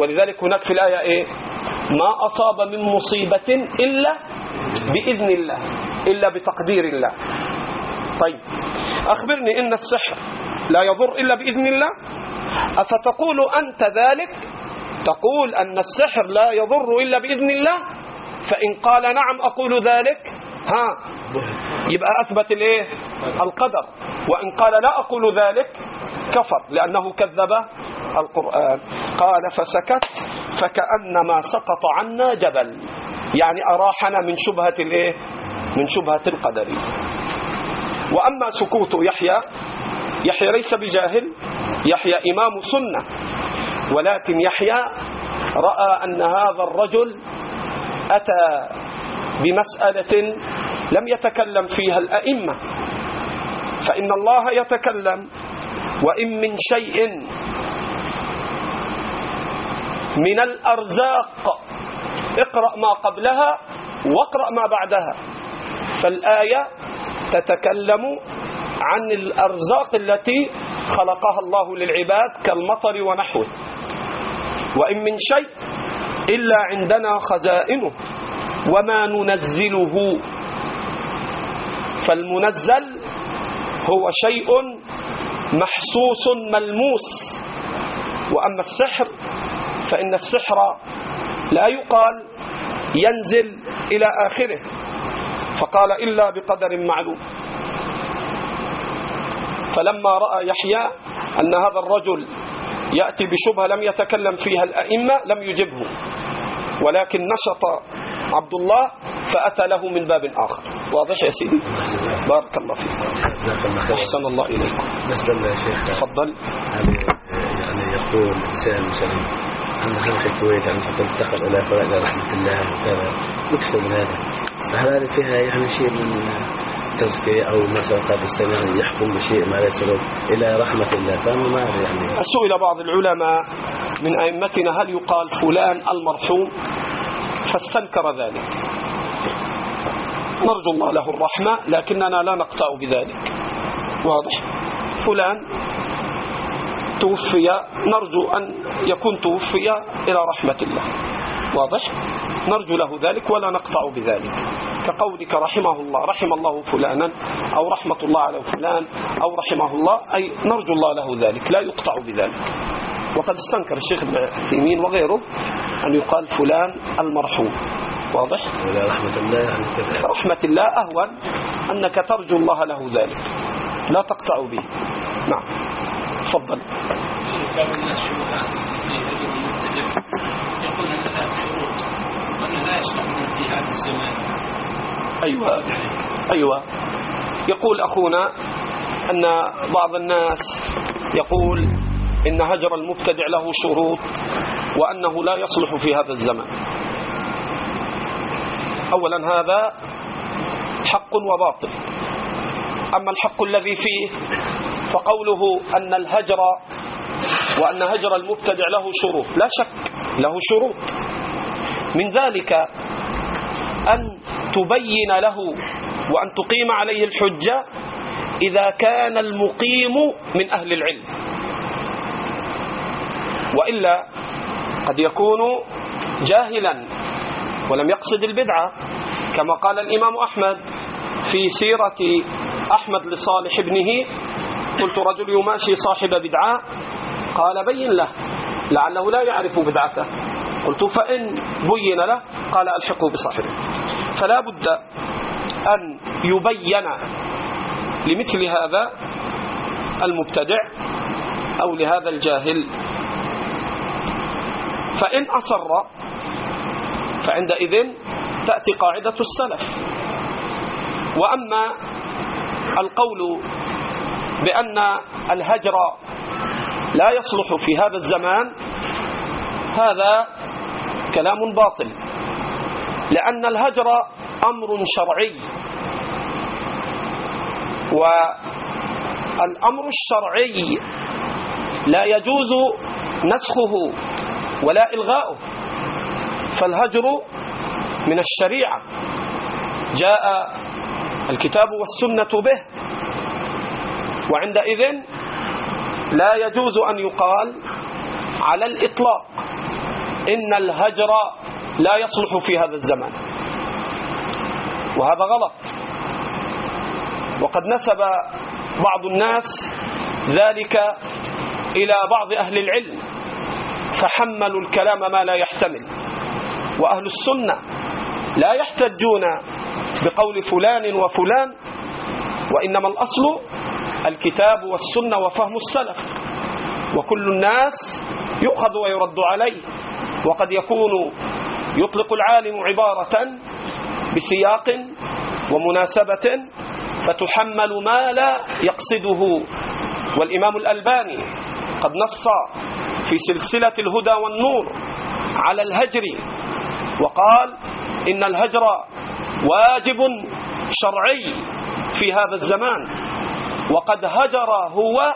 ولذلك هناك في الآية إيه؟ ما أصاب من مصيبة إلا بإذن الله إلا بتقدير الله. طيب أخبرني إن السحر لا يضر إلا بإذن الله؟ أفتقول أنت ذلك؟ تقول أن السحر لا يضر إلا بإذن الله؟ فإن قال نعم أقول ذلك. ها يبقى أثبت الإيه؟ القدر. وإن قال لا أقول ذلك كفر لأنه كذب القرآن. قال فسكت فكأنما سقط عنا جبل. يعني أراحنا من شبهة الإيه؟ من شبهة القدر. وأما سكوت يحيى يحيى ليس بجاهل يحيى إمام سنة. ولكن يحيى رأى أن هذا الرجل أتى بمسألة لم يتكلم فيها الأئمة. فإن الله يتكلم وإن من شيء من الأرزاق اقرأ ما قبلها واقرأ ما بعدها. فالآية تتكلم عن الأرزاق التي خلقها الله للعباد كالمطر ونحوه. وإن من شيء إلا عندنا خزائنه. وما ننزله. فالمنزل هو شيء محسوس ملموس. وأما السحر فإن السحر لا يقال ينزل إلى آخره. فقال إلا بقدر معلوم. فلما رأى يحيى أن هذا الرجل يأتي بشبهة لم يتكلم فيها الأئمة لم يجبه. ولكن نشط عبد الله فأتى له من باب آخر. واضح يا سيدي؟ بارك الله فيك. أحسن الله إليكم بالنسبة يا شيخ. تفضل. يعني يقول إنسان مثلا أن في الكويت يعني دخل إلى فوائد رحمة الله وكذا يكسر من هذا. فهل هذا فيها يعني شيء من تزكية أو مثلا قد السمع يحكم بشيء ما ليس له إلى رحمة الله؟ فما ما يعني. سئل بعض العلماء من أئمتنا هل يقال فلان المرحوم؟ فاستنكر ذلك. نرجو الله له الرحمة لكننا لا نقطع بذلك. واضح؟ فلان توفي نرجو أن يكون توفي إلى رحمة الله. واضح؟ نرجو له ذلك ولا نقطع بذلك. كقولك رحمه الله رحم الله فلانا أو رحمة الله على فلان أو رحمه الله أي نرجو الله له ذلك لا يقطع بذلك. وقد استنكر الشيخ ابن عثيمين وغيره أن يقال فلان المرحوم. واضح؟ رحمة الله يعني رحمة الله أهون أنك ترجو الله له ذلك. لا تقطع به. نعم. تفضل. يقول ان له شروط وان لا في هذا الزمان أيوة. أيوة. يقول أخونا أن بعض الناس يقول إن هجر المبتدع له شروط وأنه لا يصلح في هذا الزمان أولا هذا حق وباطل. أما الحق الذي فيه فقوله أن الهجر وأن هجر المبتدع له شروط لا شك له شروط. من ذلك أن تبين له وأن تقيم عليه الحجة إذا كان المقيم من أهل العلم. وإلا قد يكون جاهلا ولم يقصد البدعة كما قال الإمام أحمد في سيرة أحمد لصالح ابنه قلت رجل يماشي صاحب بدعة قال بين له لعله لا يعرف بدعته. قلت فإن بين له قال ألحقه بصاحبه. فلا بد أن يبين لمثل هذا المبتدع أو لهذا الجاهل فإن أصر فعندئذ تأتي قاعدة السلف. وأما القول بأن الهجر لا يصلح في هذا الزمان هذا كلام باطل. لأن الهجر أمر شرعي. والأمر الشرعي لا يجوز نسخه. ولا إلغاؤه. فالهجر من الشريعة. جاء الكتاب والسنة به. وعندئذ لا يجوز أن يقال على الإطلاق إن الهجر لا يصلح في هذا الزمان. وهذا غلط. وقد نسب بعض الناس ذلك إلى بعض أهل العلم. فحملوا الكلام ما لا يحتمل. وأهل السنة لا يحتجون بقول فلان وفلان وإنما الأصل الكتاب والسنة وفهم السلف. وكل الناس يؤخذ ويرد عليه. وقد يكون يطلق العالم عبارة بسياق ومناسبة فتحمل ما لا يقصده. والإمام الألباني قد نص في سلسلة الهدى والنور على الهجر. وقال إن الهجر واجب شرعي في هذا الزمان. وقد هجر هو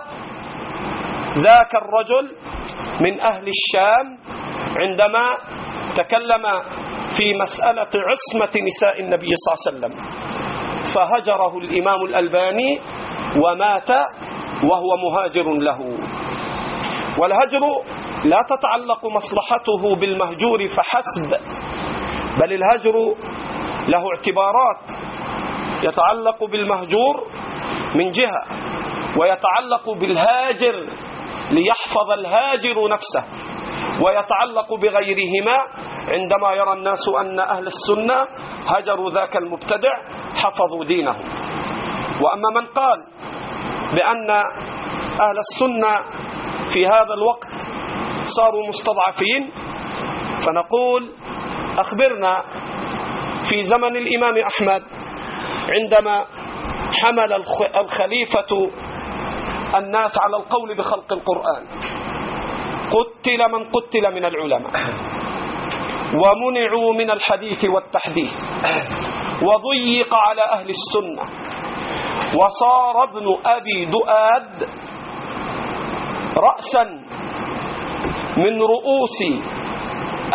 ذاك الرجل من أهل الشام عندما تكلم في مسألة عصمة نساء النبي صلى الله عليه وسلم. فهجره الإمام الألباني ومات وهو مهاجر له. والهجر لا تتعلق مصلحته بالمهجور فحسب بل الهجر له اعتبارات يتعلق بالمهجور من جهة ويتعلق بالهاجر ليحفظ الهاجر نفسه ويتعلق بغيرهما عندما يرى الناس أن أهل السنة هجروا ذاك المبتدع حفظوا دينه. وأما من قال بأن أهل السنة في هذا الوقت صاروا مستضعفين فنقول أخبرنا في زمن الإمام أحمد عندما حمل الخليفة الناس على القول بخلق القرآن. قتل من قتل من العلماء. ومنعوا من الحديث والتحديث. وضيق على أهل السنة. وصار ابن أبي دؤاد رأسا من رؤوس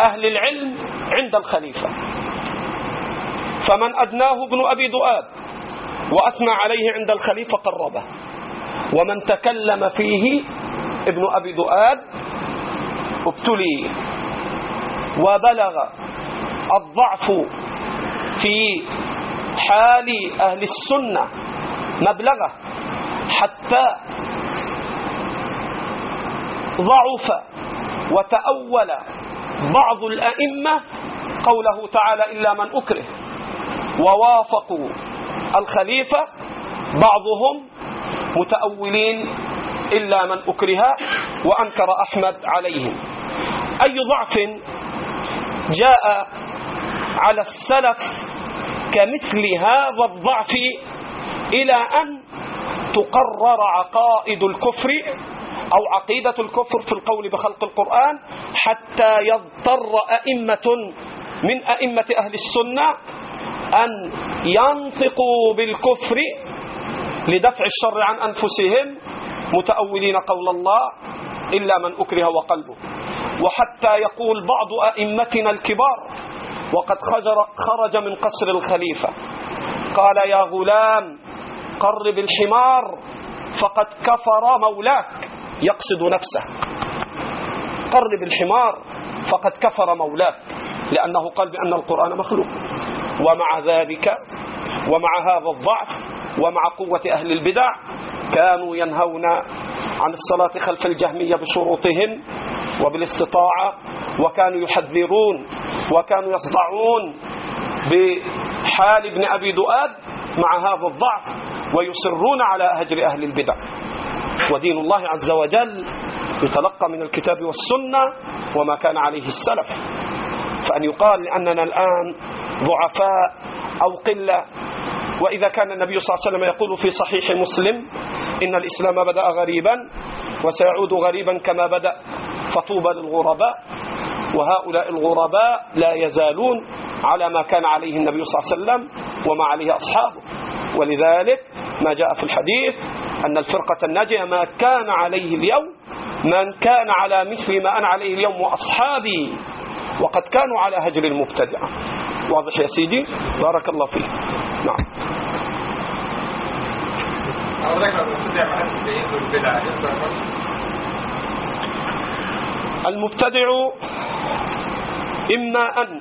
أهل العلم عند الخليفة. فمن أدناه ابن أبي دؤاد وأثنى عليه عند الخليفة قربه. ومن تكلم فيه ابن أبي دؤاد ابتلي وبلغ الضعف في حال أهل السنة مبلغه حتى ضعف وتأول بعض الأئمة قوله تعالى إلا من أكره. ووافقوا الخليفة بعضهم متأولين إلا من أكره وأنكر أحمد عليهم. أي ضعف جاء على السلف كمثل هذا الضعف إلى أن تقرر عقائد الكفر أو عقيدة الكفر في القول بخلق القرآن حتى يضطر أئمة من أئمة أهل السنة أن ينطقوا بالكفر لدفع الشر عن أنفسهم متأولين قول الله إلا من أكره وقلبه. وحتى يقول بعض أئمتنا الكبار وقد خرج من قصر الخليفة. قال يا غلام قرب الحمار فقد كفر مولاك. يقصد نفسه. قرب الحمار فقد كفر مولاه لأنه قال بأن القرآن مخلوق. ومع ذلك ومع هذا الضعف ومع قوة أهل البدع كانوا ينهون عن الصلاة خلف الجهمية بشروطهم وبالاستطاعة وكانوا يحذرون وكانوا يصدعون بحال ابن أبي دؤاد مع هذا الضعف ويصرون على هجر أهل البدع. ودين الله عز وجل يتلقى من الكتاب والسنة وما كان عليه السلف. فأن يقال لأننا الآن ضعفاء أو قلة وإذا كان النبي صلى الله عليه وسلم يقول في صحيح مسلم إن الإسلام بدأ غريبا وسيعود غريبا كما بدأ فطوبى للغرباء وهؤلاء الغرباء لا يزالون على ما كان عليه النبي صلى الله عليه وسلم وما عليه أصحابه. ولذلك ما جاء في الحديث أن الفرقة الناجية ما كان عليه اليوم من كان على مثل ما أنا عليه اليوم وأصحابي وقد كانوا على هجر المبتدعة واضح يا سيدي؟ بارك الله فيك. نعم. المبتدع إما أن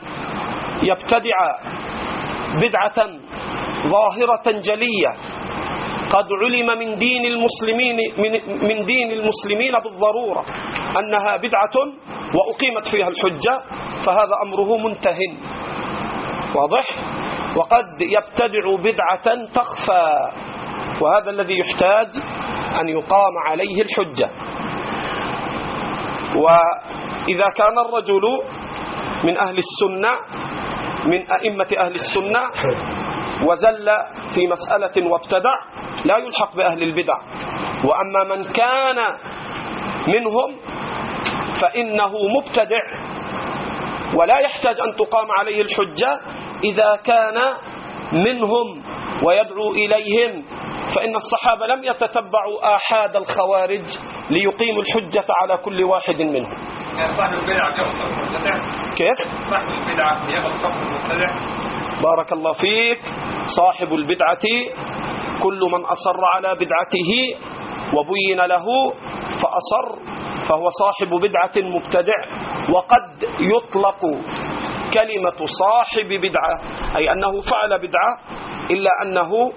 يبتدع بدعة ظاهرة جلية قد علم من دين المسلمين من, من دين المسلمين بالضرورة أنها بدعة وأقيمت فيها الحجة فهذا أمره منته. واضح؟ وقد يبتدع بدعة تخفى وهذا الذي يحتاج أن يقام عليه الحجة. وإذا كان الرجل من أهل السنة من أئمة أهل السنة وزل في مسألة وابتدع لا يلحق بأهل البدع. وأما من كان منهم فإنه مبتدع ولا يحتاج أن تقام عليه الحجة إذا كان منهم ويدعو إليهم فإن الصحابة لم يتتبعوا آحاد الخوارج ليقيموا الحجة على كل واحد منهم. يعني صاحب البدعة كيف؟ صاحب البدعة المبتدع. بارك الله فيك. صاحب البدعة كل من أصر على بدعته وبين له فأصر فهو صاحب بدعة مبتدع وقد يطلق كلمة صاحب بدعة أي أنه فعل بدعة إلا أنه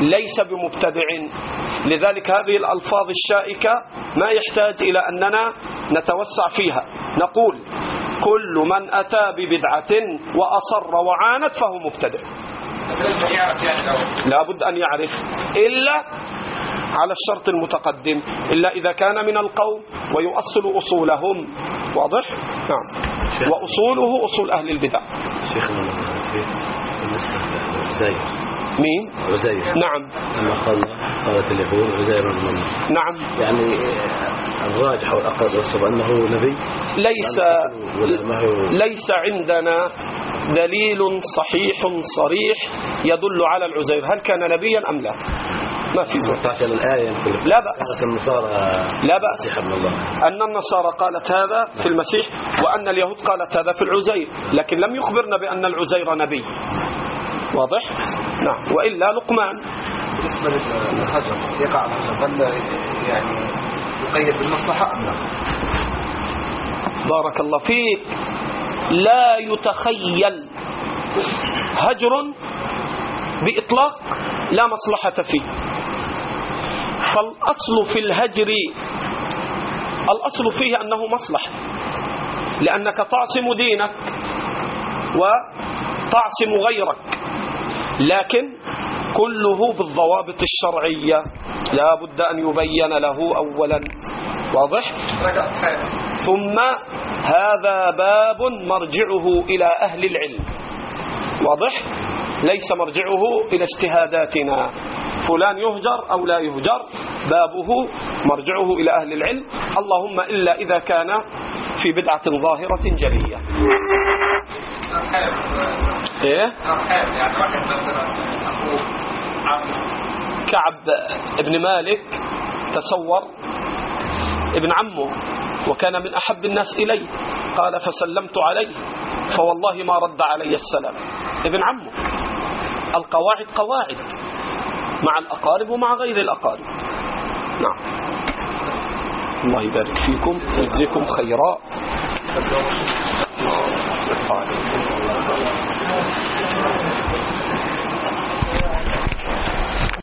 ليس بمبتدع. لذلك هذه الألفاظ الشائكة ما يحتاج إلى أننا نتوسع فيها. نقول كل من أتى ببدعة وأصر وعاند فهو مبتدع. لا بد أن يعرف إلا على الشرط المتقدم إلا إذا كان من القوم ويؤصل أصولهم. واضح؟ نعم. وأصوله أصول أهل البدع. شيخنا بالنسبة لعزير مين؟ عزير. نعم. لما قال قالت اليهود عزير بن الله نعم. يعني الراجح والأقرب والصواب أنه نبي. ليس ليس عندنا دليل صحيح صريح يدل على العزير. هل كان نبيا أم لا؟ ما في زر. 16 الآية لا بأس. النصارى لا بأس. مسيح ابن الله. أن النصارى قالت هذا في المسيح وأن اليهود قالت هذا في العزير. لكن لم يخبرنا بأن العزير نبي. واضح؟ نعم. وإلا لقمان. بالنسبة للهجر يقع الهجر هل يعني يقيد بالمصلحة أم لا؟ بارك الله فيك. لا يتخيل. هجر بإطلاق لا مصلحة فيه. فالأصل في الهجر الأصل فيه أنه مصلحة لأنك تعصم دينك وتعصم غيرك. لكن كله بالضوابط الشرعية. لا بد أن يبين له أولا. واضح؟ ثم هذا باب مرجعه إلى أهل العلم. واضح؟ ليس مرجعه إلى اجتهاداتنا. فلان يهجر أو لا يهجر. بابه مرجعه إلى أهل العلم. اللهم إلا إذا كان في بدعة ظاهرة جلية. إيه؟ يعني واحد مثلا كعب بن مالك تصور ابن عمه. وكان من أحب الناس إليه قال فسلمت عليه فوالله ما رد علي السلام. ابن عمه. القواعد قواعد مع الأقارب ومع غير الأقارب. نعم. الله يبارك فيكم. ويجزيكم خيرا.